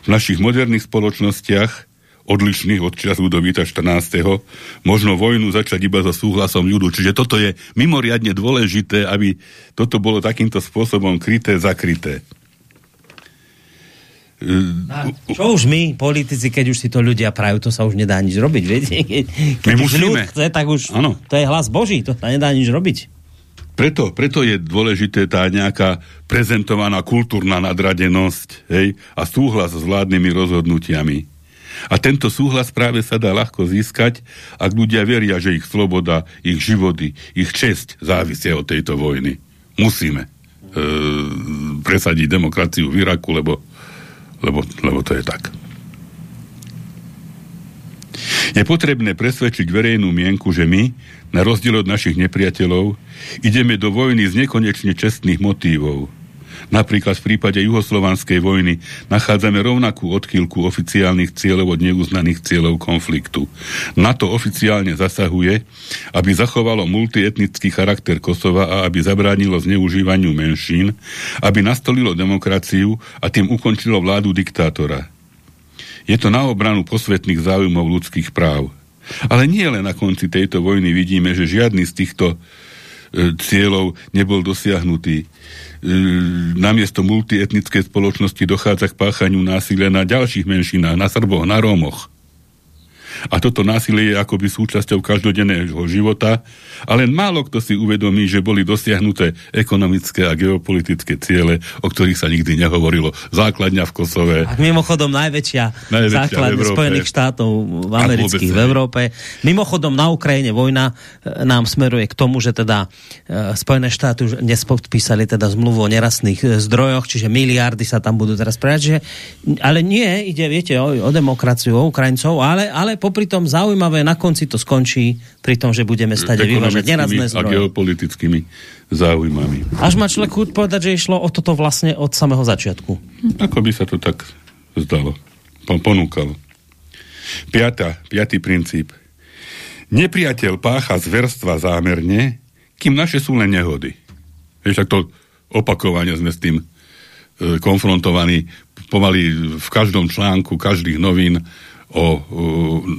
V našich moderných spoločnostiach odlišných od času Ludovíta 14. možno vojnu začať iba so súhlasom ľudu. Čiže toto je mimoriadne dôležité, aby toto bolo takýmto spôsobom kryté, zakryté. A Čo už my, politici, keď už si to ľudia prajú, to sa už nedá nič robiť, viete? Keď, keď My už musíme. ľud chce, tak už Áno. to je hlas Boží, to sa nedá nič robiť. Preto, preto je dôležité tá nejaká prezentovaná kultúrna nadradenosť hej, a súhlas s vládnymi rozhodnutiami. A tento súhlas práve sa dá ľahko získať, ak ľudia veria, že ich sloboda, ich životy, ich česť závisia od tejto vojny. Musíme e, presadiť demokraciu v Iraku, lebo, lebo, lebo to je tak. Je potrebné presvedčiť verejnú mienku, že my, na rozdiel od našich nepriateľov, ideme do vojny z nekonečne čestných motívov. Napríklad v prípade juhoslovanskej vojny nachádzame rovnakú odchýlku oficiálnych cieľov od neuznaných cieľov konfliktu. NATO oficiálne zasahuje, aby zachovalo multietnický charakter Kosova a aby zabránilo zneužívaniu menšín, aby nastolilo demokraciu a tým ukončilo vládu diktátora. Je to na obranu posvetných záujmov ľudských práv. Ale nie len na konci tejto vojny vidíme, že žiadny z týchto e, cieľov nebol dosiahnutý. Namiesto multietnickej spoločnosti dochádza k páchaniu násilia na ďalších menšinách, na Srboch, na Rómoch. A toto násilie je akoby súčasťou každodenného života a len málo kto si uvedomí, že boli dosiahnuté ekonomické a geopolitické ciele, o ktorých sa nikdy nehovorilo. Základňa v Kosove. A mimochodom najväčšia, najväčšia základňa Spojených štátov v amerických v Európe. Mimochodom na Ukrajine vojna e, nám smeruje k tomu, že teda e, Spojené štáty už dnes podpísali teda zmluvu o nerastných e, zdrojoch, čiže miliardy sa tam budú teraz prejať. Ale nie, ide, viete, o, o demokraciu, o Ukrajincov, ale, ale popri tom zaujímavé, na konci to skončí pri tom, že budeme stať vyvážať nerazné zdroje. A geopolitickými záujmami. Až má človek chuť povedať, že išlo o toto vlastne od samého začiatku. Ako by sa to tak zdalo. Ponúkalo. Piata, piatý princíp. Nepriateľ pácha zverstva zámerne, kým naše sú len nehody. Vieš, tak to opakovane sme s tým e, konfrontovaní pomaly v každom článku, každých novín o,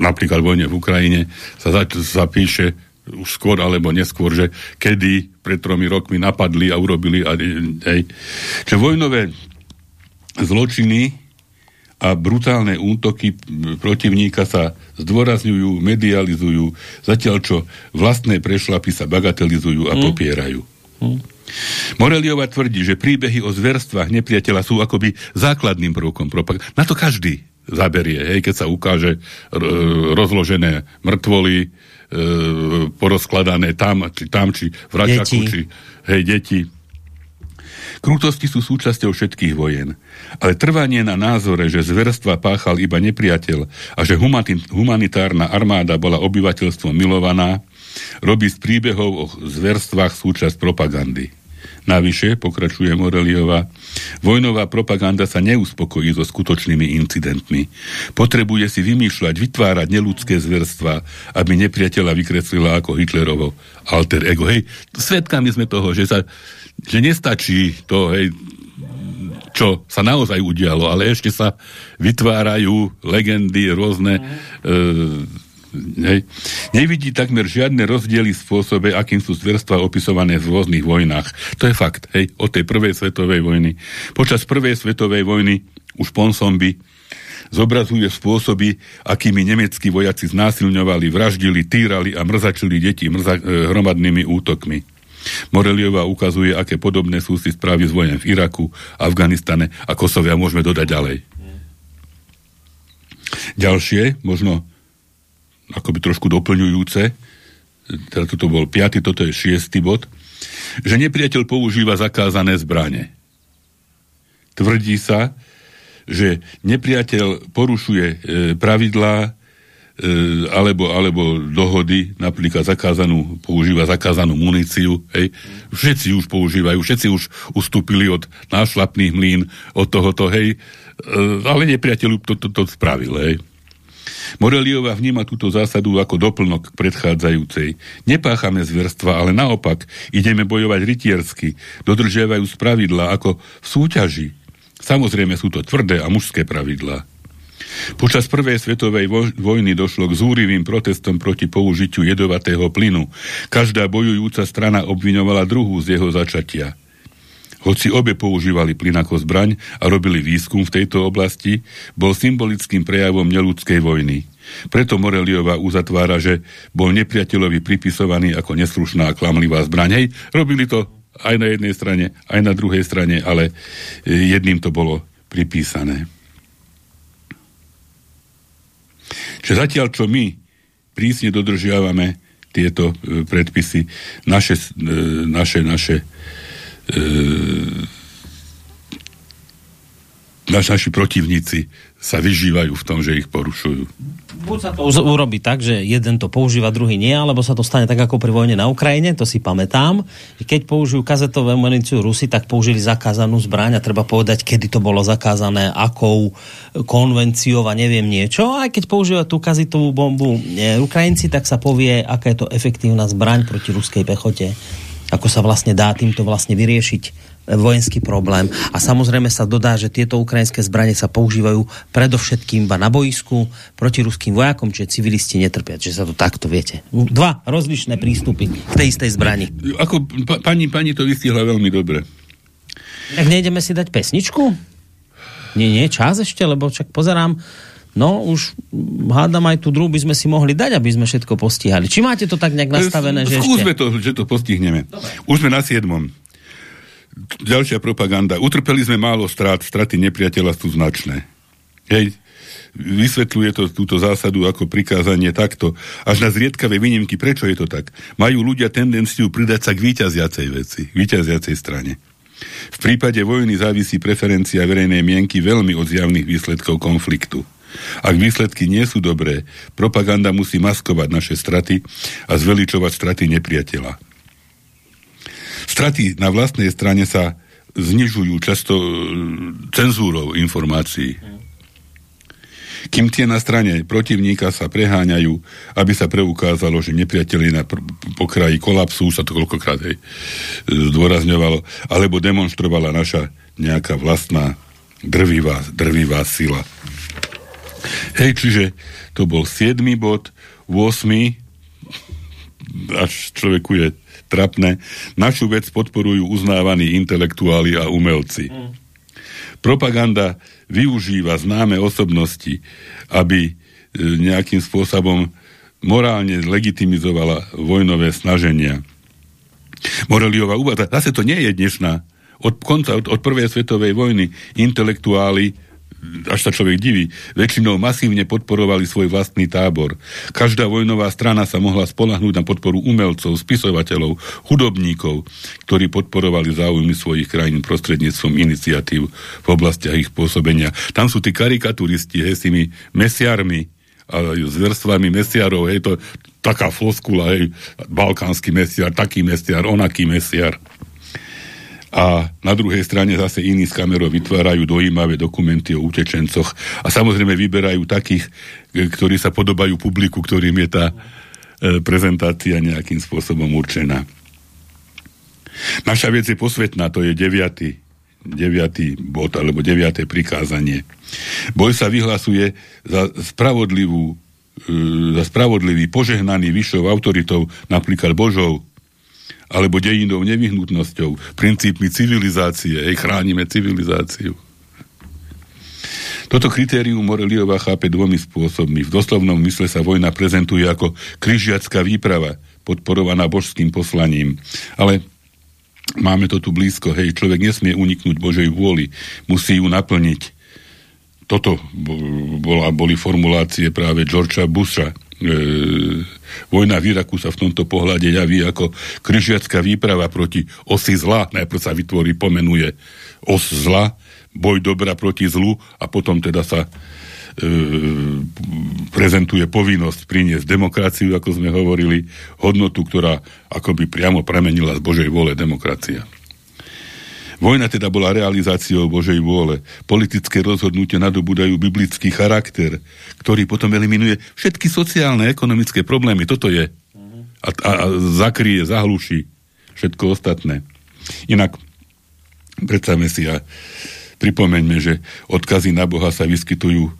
napríklad vojne v Ukrajine sa zapíše už skôr alebo neskôr, že kedy pred tromi rokmi napadli a urobili a, hej. Že vojnové zločiny a brutálne útoky protivníka sa zdôrazňujú, medializujú, zatiaľ čo vlastné prešlapy sa bagatelizujú a mm. popierajú. Mm. Moreliova tvrdí, že príbehy o zverstvách nepriateľa sú akoby základným prvkom propagandy. Na to každý zaberie, hej, keď sa ukáže rozložené mŕtvoly, e, porozkladané tam, či tam, či v Račaku, deti. či hej, deti. Krutosti sú súčasťou všetkých vojen, ale trvanie na názore, že zverstva páchal iba nepriateľ a že humanitárna armáda bola obyvateľstvom milovaná, robí z príbehov o zverstvách súčasť propagandy. Navyše, pokračuje Moreliova, vojnová propaganda sa neuspokojí so skutočnými incidentmi. Potrebuje si vymýšľať, vytvárať neludské zverstva, aby nepriateľa vykreslila ako Hitlerovo alter ego. Hej, svetkami sme toho, že, sa, že nestačí to, hej, čo sa naozaj udialo, ale ešte sa vytvárajú legendy rôzne mm. e, Hej. Nevidí takmer žiadne rozdiely v spôsobe, akým sú zverstva opisované v rôznych vojnách. To je fakt, hej, od tej prvej svetovej vojny. Počas prvej svetovej vojny už Ponsomby zobrazuje spôsoby, akými nemeckí vojaci znásilňovali, vraždili, týrali a mrzačili deti mrza- e, hromadnými útokmi. Moreliová ukazuje, aké podobné sú si správy z vojen v Iraku, Afganistane a Kosove a môžeme dodať ďalej. Ďalšie, možno akoby trošku doplňujúce, teda toto bol piaty, toto je šiestý bod, že nepriateľ používa zakázané zbranie. Tvrdí sa, že nepriateľ porušuje e, pravidlá e, alebo, alebo dohody, napríklad zakázanú, používa zakázanú muníciu. Hej. Všetci už používajú, všetci už ustúpili od nášlapných mlín, od tohoto, hej, e, ale nepriateľ to, to, to spravil. Hej. Moreliova vníma túto zásadu ako doplnok k predchádzajúcej. Nepáchame zverstva, ale naopak ideme bojovať rytiersky, dodržiavajú spravidla ako v súťaži. Samozrejme sú to tvrdé a mužské pravidlá. Počas prvej svetovej vojny došlo k zúrivým protestom proti použitiu jedovatého plynu. Každá bojujúca strana obviňovala druhú z jeho začatia. Hoci obe používali plyn ako zbraň a robili výskum v tejto oblasti, bol symbolickým prejavom neludskej vojny. Preto Moreliova uzatvára, že bol nepriateľovi pripisovaný ako neslušná a klamlivá zbraň. Hej, robili to aj na jednej strane, aj na druhej strane, ale e, jedným to bolo pripísané. Čiže zatiaľ, čo my prísne dodržiavame tieto e, predpisy, naše, e, naše, naše naš, naši protivníci sa vyžívajú v tom, že ich porušujú. Buď sa to urobí tak, že jeden to používa, druhý nie, alebo sa to stane tak ako pri vojne na Ukrajine, to si pamätám. Keď použijú kazetové muníciu Rusy, tak použili zakázanú zbraň a treba povedať, kedy to bolo zakázané, akou konvenciou a neviem niečo. A keď používajú tú kazetovú bombu Ukrajinci, tak sa povie, aká je to efektívna zbraň proti ruskej pechote. Ako sa vlastne dá týmto vlastne vyriešiť vojenský problém. A samozrejme sa dodá, že tieto ukrajinské zbranie sa používajú predovšetkým iba na boisku proti ruským vojakom, čiže civilisti netrpia. Čiže sa to takto viete. Dva rozlišné prístupy k tej istej zbrani. Ako pa, pani, pani to vystihla veľmi dobre. Tak nejdeme si dať pesničku? Nie, nie, čas ešte, lebo čak pozerám, No, už hádam aj tú druhú by sme si mohli dať, aby sme všetko postihali. Či máte to tak nejak nastavené, že Skúsme ešte... to, že to postihneme. Dobre. Už sme na siedmom ďalšia propaganda. Utrpeli sme málo strát, straty nepriateľa sú značné. Hej, vysvetľuje to túto zásadu ako prikázanie takto. Až na zriedkavé výnimky, prečo je to tak? Majú ľudia tendenciu pridať sa k výťaziacej veci, výťaziacej strane. V prípade vojny závisí preferencia verejnej mienky veľmi od zjavných výsledkov konfliktu. Ak výsledky nie sú dobré, propaganda musí maskovať naše straty a zveličovať straty nepriateľa. Straty na vlastnej strane sa znižujú často e, cenzúrou informácií. Kým tie na strane protivníka sa preháňajú, aby sa preukázalo, že nepriateľ je na pokraji kolapsu, sa to koľkokrát aj zdôrazňovalo, alebo demonstrovala naša nejaká vlastná drvivá, drvivá sila. Hej, čiže to bol 7. bod, 8. až človeku je trapné. Našu vec podporujú uznávaní intelektuáli a umelci. Mm. Propaganda využíva známe osobnosti, aby e, nejakým spôsobom morálne legitimizovala vojnové snaženia. Moreliová úvaha, zase to nie je dnešná. Od konca, od, od prvej svetovej vojny intelektuáli až sa človek diví, väčšinou masívne podporovali svoj vlastný tábor. Každá vojnová strana sa mohla spolahnúť na podporu umelcov, spisovateľov, hudobníkov, ktorí podporovali záujmy svojich krajín prostredníctvom iniciatív v oblastiach ich pôsobenia. Tam sú tí karikaturisti, hej, s tými mesiarmi, a zverstvami mesiarov, hej, to taká floskula, hej, balkánsky mesiar, taký mesiar, onaký mesiar a na druhej strane zase iní z kamerou vytvárajú dojímavé dokumenty o utečencoch a samozrejme vyberajú takých, e, ktorí sa podobajú publiku, ktorým je tá e, prezentácia nejakým spôsobom určená. Naša vec je posvetná, to je deviatý, deviatý bod alebo deviaté prikázanie. Boj sa vyhlasuje za spravodlivú e, za spravodlivý, požehnaný vyššou autoritou, napríklad Božou, alebo dejinou nevyhnutnosťou, princípmi civilizácie, hej, chránime civilizáciu. Toto kritérium Moreliova chápe dvomi spôsobmi. V doslovnom mysle sa vojna prezentuje ako križiacká výprava, podporovaná božským poslaním. Ale máme to tu blízko, hej, človek nesmie uniknúť Božej vôli, musí ju naplniť. Toto bola, boli formulácie práve Georgea Busha, vojna v Iraku sa v tomto pohľade javí ako križiacká výprava proti osi zla. Najprv sa vytvorí, pomenuje os zla, boj dobra proti zlu a potom teda sa e, prezentuje povinnosť priniesť demokraciu, ako sme hovorili, hodnotu, ktorá akoby priamo premenila z Božej vôle demokracia. Vojna teda bola realizáciou Božej vôle. Politické rozhodnutia nadobúdajú biblický charakter, ktorý potom eliminuje všetky sociálne, ekonomické problémy. Toto je. A, a, a zakrie, zahluší všetko ostatné. Inak, predstavme si a pripomeňme, že odkazy na Boha sa vyskytujú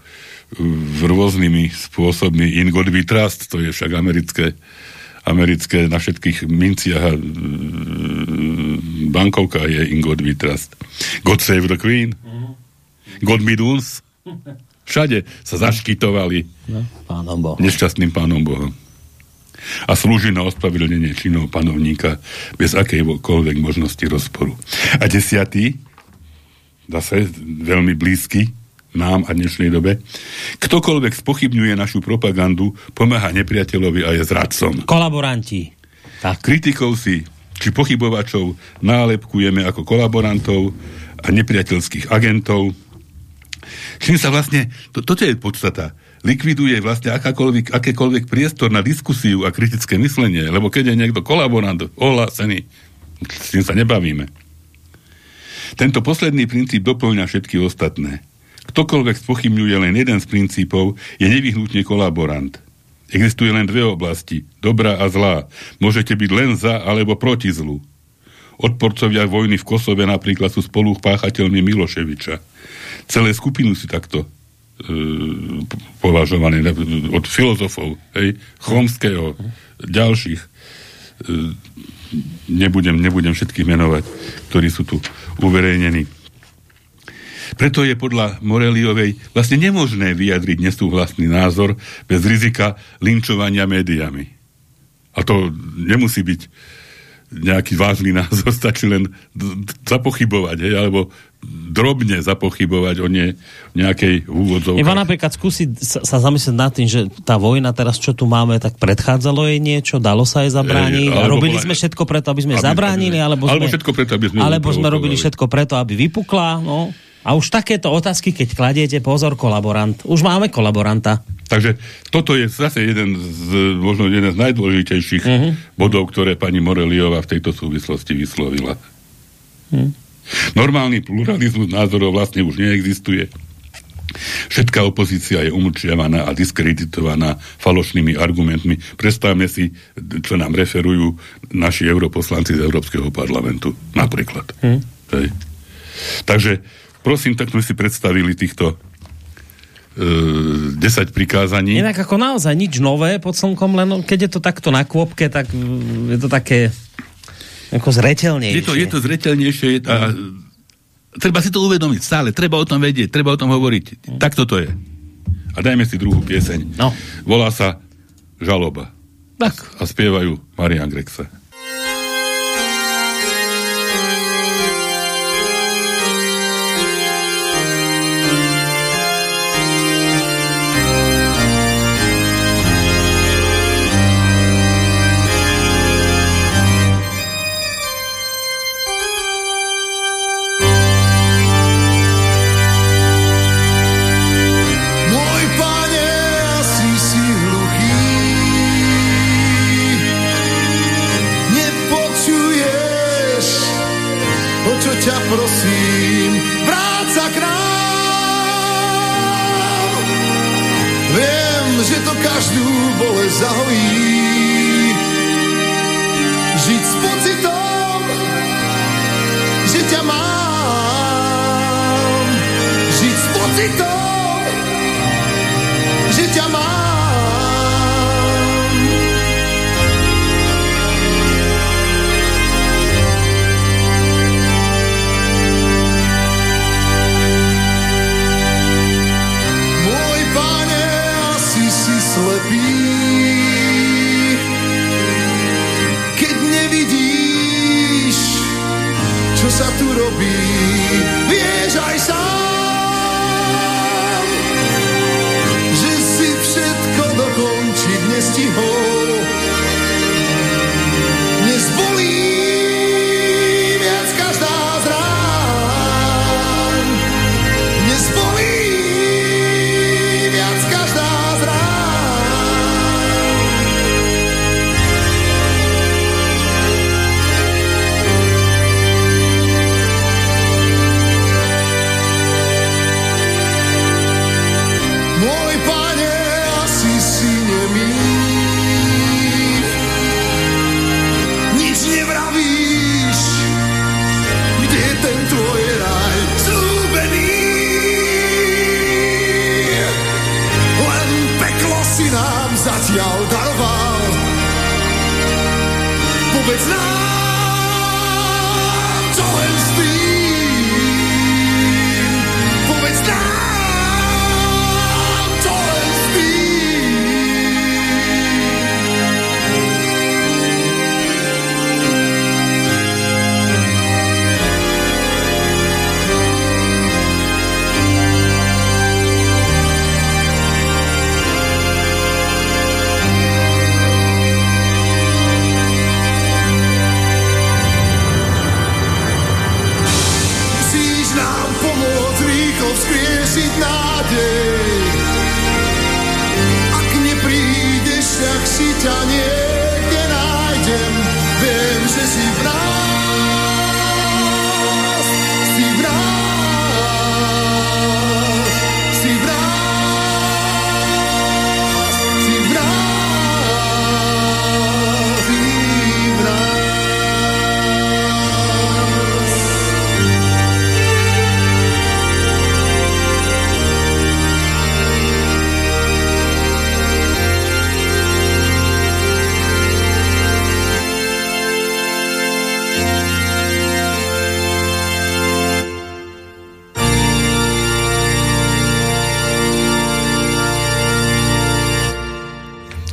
v rôznymi spôsobmi. In God we trust, to je však americké americké na všetkých minciach a bankovka je in God we trust. God save the queen. God me uns. Všade sa zaškytovali no, pánom Bohom. nešťastným pánom Bohom. A slúži na ospravedlnenie činov panovníka bez akejkoľvek možnosti rozporu. A desiatý, zase veľmi blízky nám a dnešnej dobe. Ktokoľvek spochybňuje našu propagandu, pomáha nepriateľovi a je zradcom. Kolaboranti. Tak. Kritikov si či pochybovačov nálepkujeme ako kolaborantov a nepriateľských agentov. Čím sa vlastne, to, toto je podstata, likviduje vlastne akákoľvek, akékoľvek priestor na diskusiu a kritické myslenie, lebo keď je niekto kolaborant ohlásený, s tým sa nebavíme. Tento posledný princíp doplňa všetky ostatné. Ktokoľvek spochybňuje len jeden z princípov, je nevyhnutne kolaborant. Existuje len dve oblasti, dobrá a zlá. Môžete byť len za alebo proti zlu. Odporcovia vojny v Kosove napríklad sú spolupáchateľmi Miloševiča. Celé skupiny sú takto e, považované od filozofov, hej, Chomského, ďalších. E, nebudem, nebudem všetkých menovať, ktorí sú tu uverejnení. Preto je podľa Moreliovej vlastne nemožné vyjadriť nesúhlasný názor bez rizika linčovania médiami. A to nemusí byť nejaký vážny názor, stačí len zapochybovať, hej, alebo drobne zapochybovať o ne, nejakej úvodzovke. Iba napríklad skúsiť sa, sa zamyslieť nad tým, že tá vojna teraz, čo tu máme, tak predchádzalo jej niečo, dalo sa jej zabrániť, e, robili bola, sme všetko preto, aby sme aby, zabránili, alebo, alebo sme, všetko preto, aby sme alebo sme robili všetko preto, aby vypukla, no. A už takéto otázky, keď kladiete, pozor, kolaborant. Už máme kolaboranta. Takže toto je zase jeden z, možno jeden z najdôležitejších uh-huh. bodov, ktoré pani Moreliova v tejto súvislosti vyslovila. Uh-huh. Normálny pluralizmus názorov vlastne už neexistuje. Všetká opozícia je umlčiavaná a diskreditovaná falošnými argumentmi. Predstavme si, čo nám referujú naši europoslanci z Európskeho parlamentu. Napríklad. Hej. Takže prosím, tak sme si predstavili týchto e, 10 prikázaní. Inak ako naozaj nič nové pod slnkom, len keď je to takto na kôpke, tak mm, je to také ako zretelnejšie. Je to, je to zretelnejšie a treba si to uvedomiť stále, treba o tom vedieť, treba o tom hovoriť. Mm. Tak toto je. A dajme si druhú pieseň. No. Volá sa Žaloba. Tak. A spievajú Marian Grexa. prosím, vráť sa k nám. Viem, že to každú bolesť zahojí,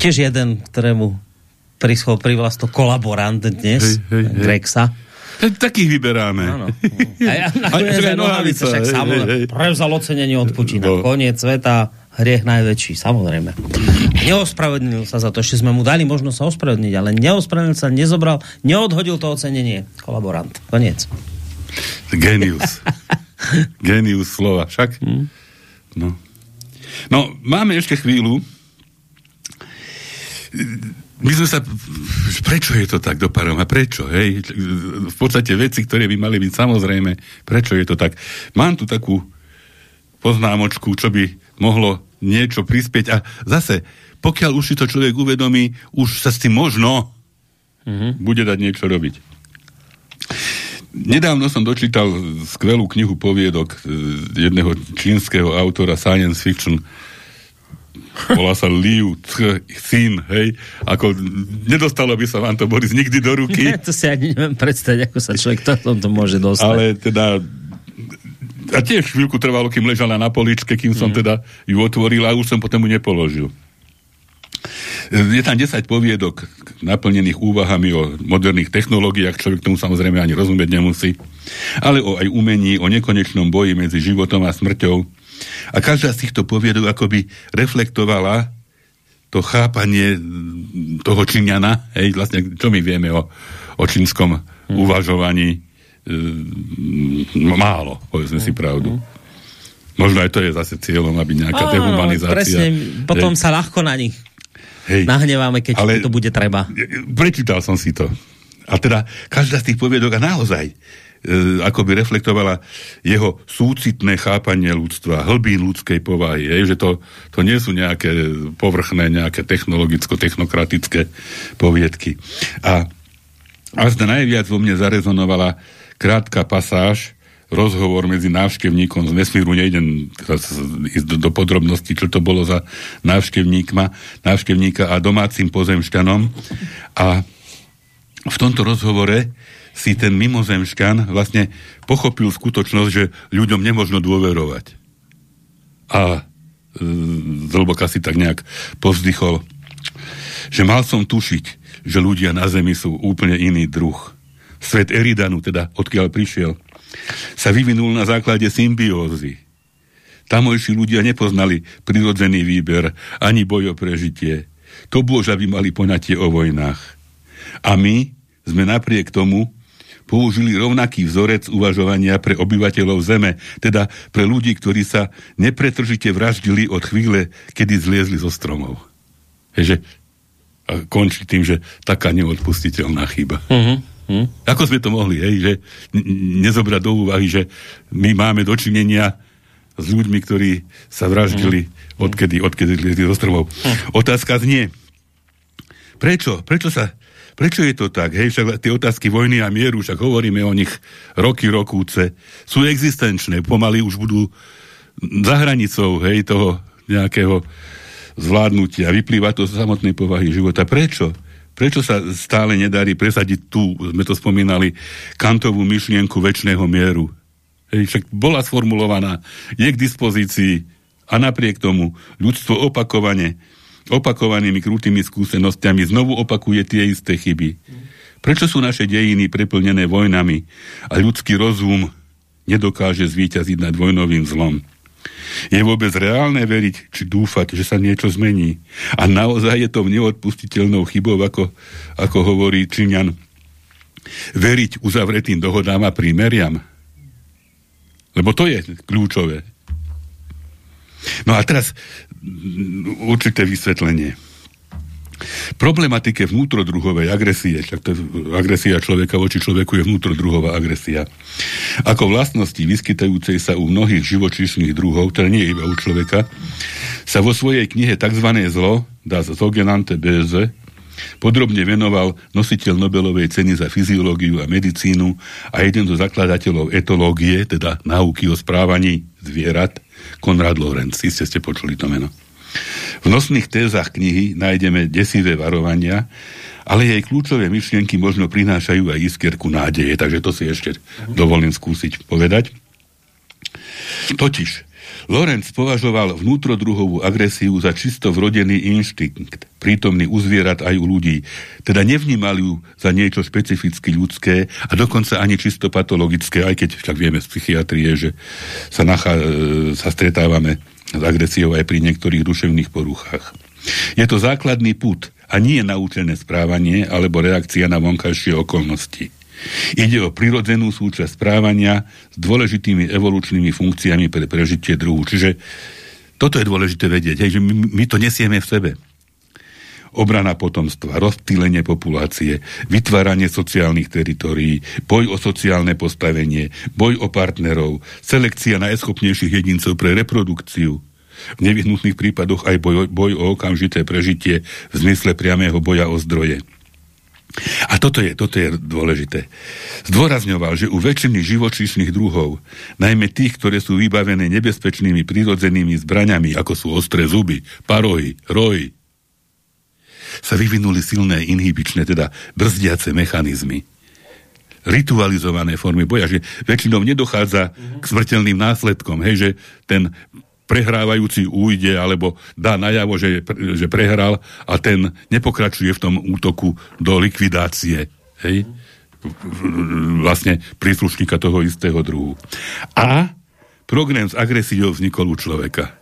tiež jeden, ktorému prischol privlast to kolaborant dnes, hej, hej, hej. Grexa. Takých vyberáme. Áno. A ja nakoniec aj nohavice, však samozrejme, prevzal ocenenie od Putina. No. Koniec sveta, hriech najväčší, samozrejme. Neospravedlnil sa za to, ešte sme mu dali možnosť sa ospravedlniť, ale neospravedlnil sa, nezobral, neodhodil to ocenenie. Kolaborant. Koniec. Genius. Genius slova. Však? Hmm. No. no, máme ešte chvíľu my sme sa, prečo je to tak do A prečo, hej? V podstate veci, ktoré by mali byť samozrejme, prečo je to tak? Mám tu takú poznámočku, čo by mohlo niečo prispieť a zase, pokiaľ už si to človek uvedomí, už sa s tým možno mm-hmm. bude dať niečo robiť. Nedávno som dočítal skvelú knihu poviedok jedného čínskeho autora science fiction volá sa Liu Xin, hej, ako nedostalo by sa vám to, Boris, nikdy do ruky. Ja, to si ani neviem predstaviť, ako sa človek to, to môže dostať. Ale teda a tiež chvíľku trvalo, kým ležala na poličke, kým som mm. teda ju otvoril a už som potom ju nepoložil. Je tam 10 poviedok naplnených úvahami o moderných technológiách, človek tomu samozrejme ani rozumieť nemusí, ale o aj umení, o nekonečnom boji medzi životom a smrťou, a každá z týchto poviedok akoby reflektovala to chápanie toho Číňana, hej, vlastne, čo my vieme o, o čínskom hmm. uvažovaní, e, málo, povedzme hmm. si pravdu. Hmm. Možno aj to je zase cieľom, aby nejaká dehumanizácia... Presne, potom hej. sa ľahko na nich hej. nahneváme, keď Ale to bude treba. Prečítal som si to. A teda každá z tých poviedok a naozaj E, ako by reflektovala jeho súcitné chápanie ľudstva, hlbín ľudskej povahy. Je, že to, to nie sú nejaké povrchné, nejaké technologicko-technokratické poviedky. A až najviac vo mne zarezonovala krátka pasáž, rozhovor medzi návštevníkom z vesmíru, nejdem ísť do, do podrobností, čo to bolo za návštevníkma, návštevníka a domácim pozemšťanom. A v tomto rozhovore si ten mimozemšťan vlastne pochopil skutočnosť, že ľuďom nemožno dôverovať. A e, zlboka si tak nejak povzdychol, že mal som tušiť, že ľudia na Zemi sú úplne iný druh. Svet Eridanu, teda odkiaľ prišiel, sa vyvinul na základe symbiózy. Tamojší ľudia nepoznali prirodzený výber ani boj o prežitie. To že by mali poňatie o vojnách. A my sme napriek tomu použili rovnaký vzorec uvažovania pre obyvateľov Zeme, teda pre ľudí, ktorí sa nepretržite vraždili od chvíle, kedy zliezli zo stromov. Heže, a končí tým, že taká neodpustiteľná chyba. Uh-huh. Ako sme to mohli, hej, že nezobrať do úvahy, že my máme dočinenia s ľuďmi, ktorí sa vraždili uh-huh. odkedy, odkedy zliezli zo stromov. Uh-huh. Otázka znie, prečo, prečo sa Prečo je to tak? Hej, však tie otázky vojny a mieru, však hovoríme o nich roky, rokúce, sú existenčné, pomaly už budú za hranicou, hej, toho nejakého zvládnutia. Vyplýva to z samotnej povahy života. Prečo? Prečo sa stále nedarí presadiť tu, sme to spomínali, kantovú myšlienku väčšného mieru? Hej, však bola sformulovaná, je k dispozícii a napriek tomu ľudstvo opakovane opakovanými krutými skúsenostiami znovu opakuje tie isté chyby. Prečo sú naše dejiny preplnené vojnami a ľudský rozum nedokáže zvíťaziť nad vojnovým zlom? Je vôbec reálne veriť či dúfať, že sa niečo zmení? A naozaj je to neodpustiteľnou chybou, ako, ako hovorí Číňan, veriť uzavretým dohodám a prímeriam? Lebo to je kľúčové. No a teraz určité vysvetlenie. Problematike vnútrodruhovej agresie, však to je agresia človeka voči človeku je vnútrodruhová agresia. Ako vlastnosti vyskytajúcej sa u mnohých živočíšnych druhov, teda nie iba u človeka, sa vo svojej knihe tzv. zlo, Das Sogenannte Böse, podrobne venoval nositeľ Nobelovej ceny za fyziológiu a medicínu a jeden zo zakladateľov etológie, teda náuky o správaní zvierat, Konrad Lorenz. Iste ste počuli to meno. V nosných tézach knihy nájdeme desivé varovania, ale jej kľúčové myšlienky možno prinášajú aj iskierku nádeje, takže to si ešte dovolím skúsiť povedať. Totiž, Lorenz považoval vnútrodruhovú agresiu za čisto vrodený inštinkt, prítomný u zvierat aj u ľudí. Teda nevnímal ju za niečo špecificky ľudské a dokonca ani čisto patologické, aj keď však vieme z psychiatrie, že sa, nachá, e, sa stretávame s agresiou aj pri niektorých duševných poruchách. Je to základný put a nie naučené správanie alebo reakcia na vonkajšie okolnosti. Ide o prirodzenú súčasť správania s dôležitými evolučnými funkciami pre prežitie druhu. Čiže toto je dôležité vedieť, že my, my to nesieme v sebe. Obrana potomstva, rozptýlenie populácie, vytváranie sociálnych teritórií, boj o sociálne postavenie, boj o partnerov, selekcia najschopnejších jedincov pre reprodukciu, v nevyhnutných prípadoch aj boj, boj o okamžité prežitie v zmysle priamého boja o zdroje. A toto je, toto je dôležité. Zdôrazňoval, že u väčšiny živočíšnych druhov, najmä tých, ktoré sú vybavené nebezpečnými prírodzenými zbraňami, ako sú ostré zuby, parohy, rohy, sa vyvinuli silné inhibičné, teda brzdiace mechanizmy. Ritualizované formy boja, že väčšinou nedochádza k smrteľným následkom, hej, že ten prehrávajúci újde alebo dá najavo, že, že prehral a ten nepokračuje v tom útoku do likvidácie. Hej? Vlastne príslušníka toho istého druhu. A program s agresiou vznikol u človeka.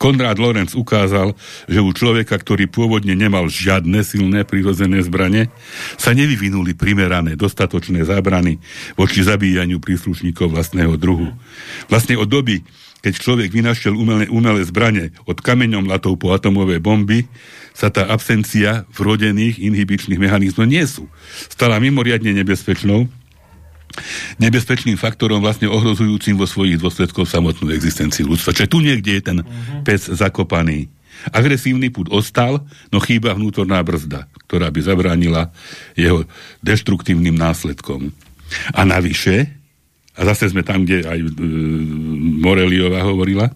Konrad Lorenz ukázal, že u človeka, ktorý pôvodne nemal žiadne silné prírodzené zbranie, sa nevyvinuli primerané dostatočné zábrany voči zabíjaniu príslušníkov vlastného druhu. Vlastne od doby, keď človek vynašiel umelé, umelé zbranie od kameňom latov po atomové bomby, sa tá absencia vrodených inhibičných mechanizmov nie sú. Stala mimoriadne nebezpečnou, nebezpečným faktorom vlastne ohrozujúcim vo svojich dôsledkoch samotnú existenciu ľudstva. Čiže tu niekde je ten pes zakopaný. Agresívny púd ostal, no chýba vnútorná brzda, ktorá by zabránila jeho deštruktívnym následkom. A navyše, a zase sme tam, kde aj e, Moreliová hovorila,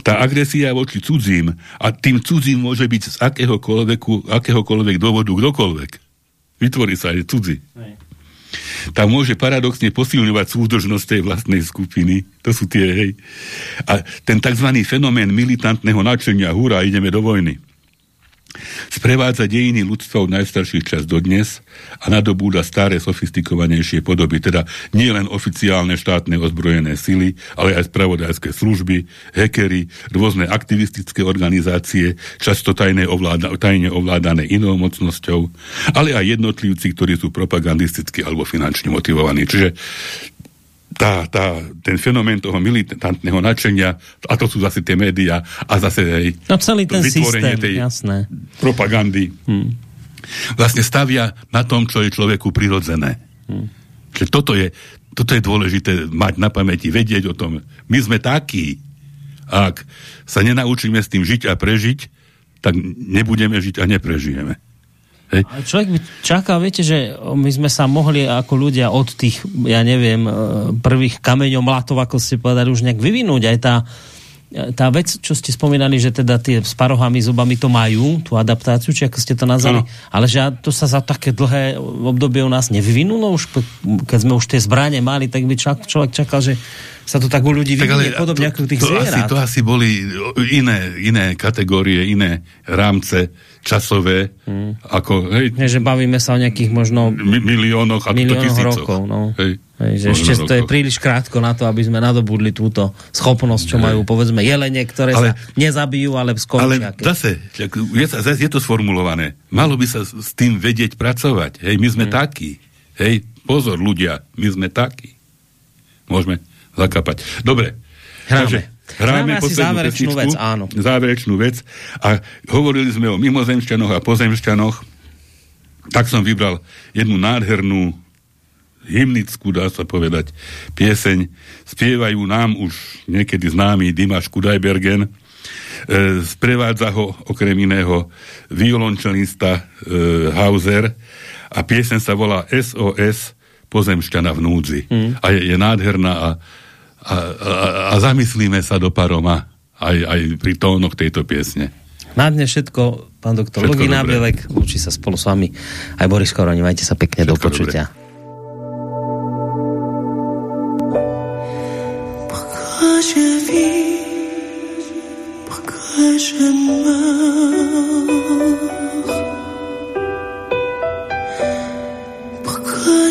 tá agresia voči cudzím, a tým cudzím môže byť z akéhokoľvek, akéhokoľvek dôvodu kdokoľvek. Vytvorí sa aj cudzí. Tam môže paradoxne posilňovať súdržnosť tej vlastnej skupiny. To sú tie, hej. A ten tzv. fenomén militantného nadšenia, hurá, ideme do vojny Sprevádza dejiny ľudstva od najstarších čas do dnes a nadobúda staré, sofistikovanejšie podoby, teda nie len oficiálne štátne ozbrojené sily, ale aj spravodajské služby, hekery, rôzne aktivistické organizácie, často tajne, ovláda, tajne ovládané inou mocnosťou, ale aj jednotlivci, ktorí sú propagandisticky alebo finančne motivovaní. Čiže tá, tá, ten fenomén toho militantného nadšenia, a to sú zase tie médiá, a zase aj no celý ten systém, tej jasné. propagandy, hmm. vlastne stavia na tom, čo je človeku prirodzené. Hmm. Čiže toto je, toto je dôležité mať na pamäti, vedieť o tom. My sme takí. Ak sa nenaučíme s tým žiť a prežiť, tak nebudeme žiť a neprežijeme. Hej. Človek by čakal, viete, že my sme sa mohli ako ľudia od tých, ja neviem, e, prvých kameňov mlatov, ako ste povedali, už nejak vyvinúť. Aj tá, tá vec, čo ste spomínali, že teda tie s parohami, zubami to majú, tú adaptáciu, či ako ste to nazvali, ano. ale že to sa za také dlhé obdobie u nás nevyvinulo, už keď sme už tie zbranie mali, tak by človek čakal, že sa to tak u ľudí vyvinie, podobne to, ako tých to Asi, to asi boli iné, iné kategórie, iné rámce časové, hmm. ako, hej... Nie, že bavíme sa o nejakých možno... Mi, miliónoch a miliónoch rokov, no. Hej. Hej, že ešte rokov. to je príliš krátko na to, aby sme nadobudli túto schopnosť, čo hej. majú, povedzme, jelene, ktoré ale, sa nezabijú, ale skončia. Ale zase, je, je to sformulované. Malo by sa s tým vedieť pracovať. Hej, my sme hmm. takí. Hej, pozor ľudia, my sme takí. Môžeme zakapať. Dobre. Hráme. Takže, Hráme asi záverečnú vec, áno. Záverečnú vec. A hovorili sme o mimozemšťanoch a pozemšťanoch. Tak som vybral jednu nádhernú hymnickú, dá sa povedať, pieseň. Spievajú nám už niekedy známy Dimaš Kudajbergen. E, sprevádza ho okrem iného violončelista e, Hauser a pieseň sa volá SOS pozemšťana v núdzi. Mm. A je, je nádherná a a, a, a zamyslíme sa do paroma aj, aj pri tónoch tejto piesne. Na dne všetko, pán doktor Lugina Bielek, učí sa spolu s vami aj Boris Koroni, majte sa pekne všetko do počutia. Dobre.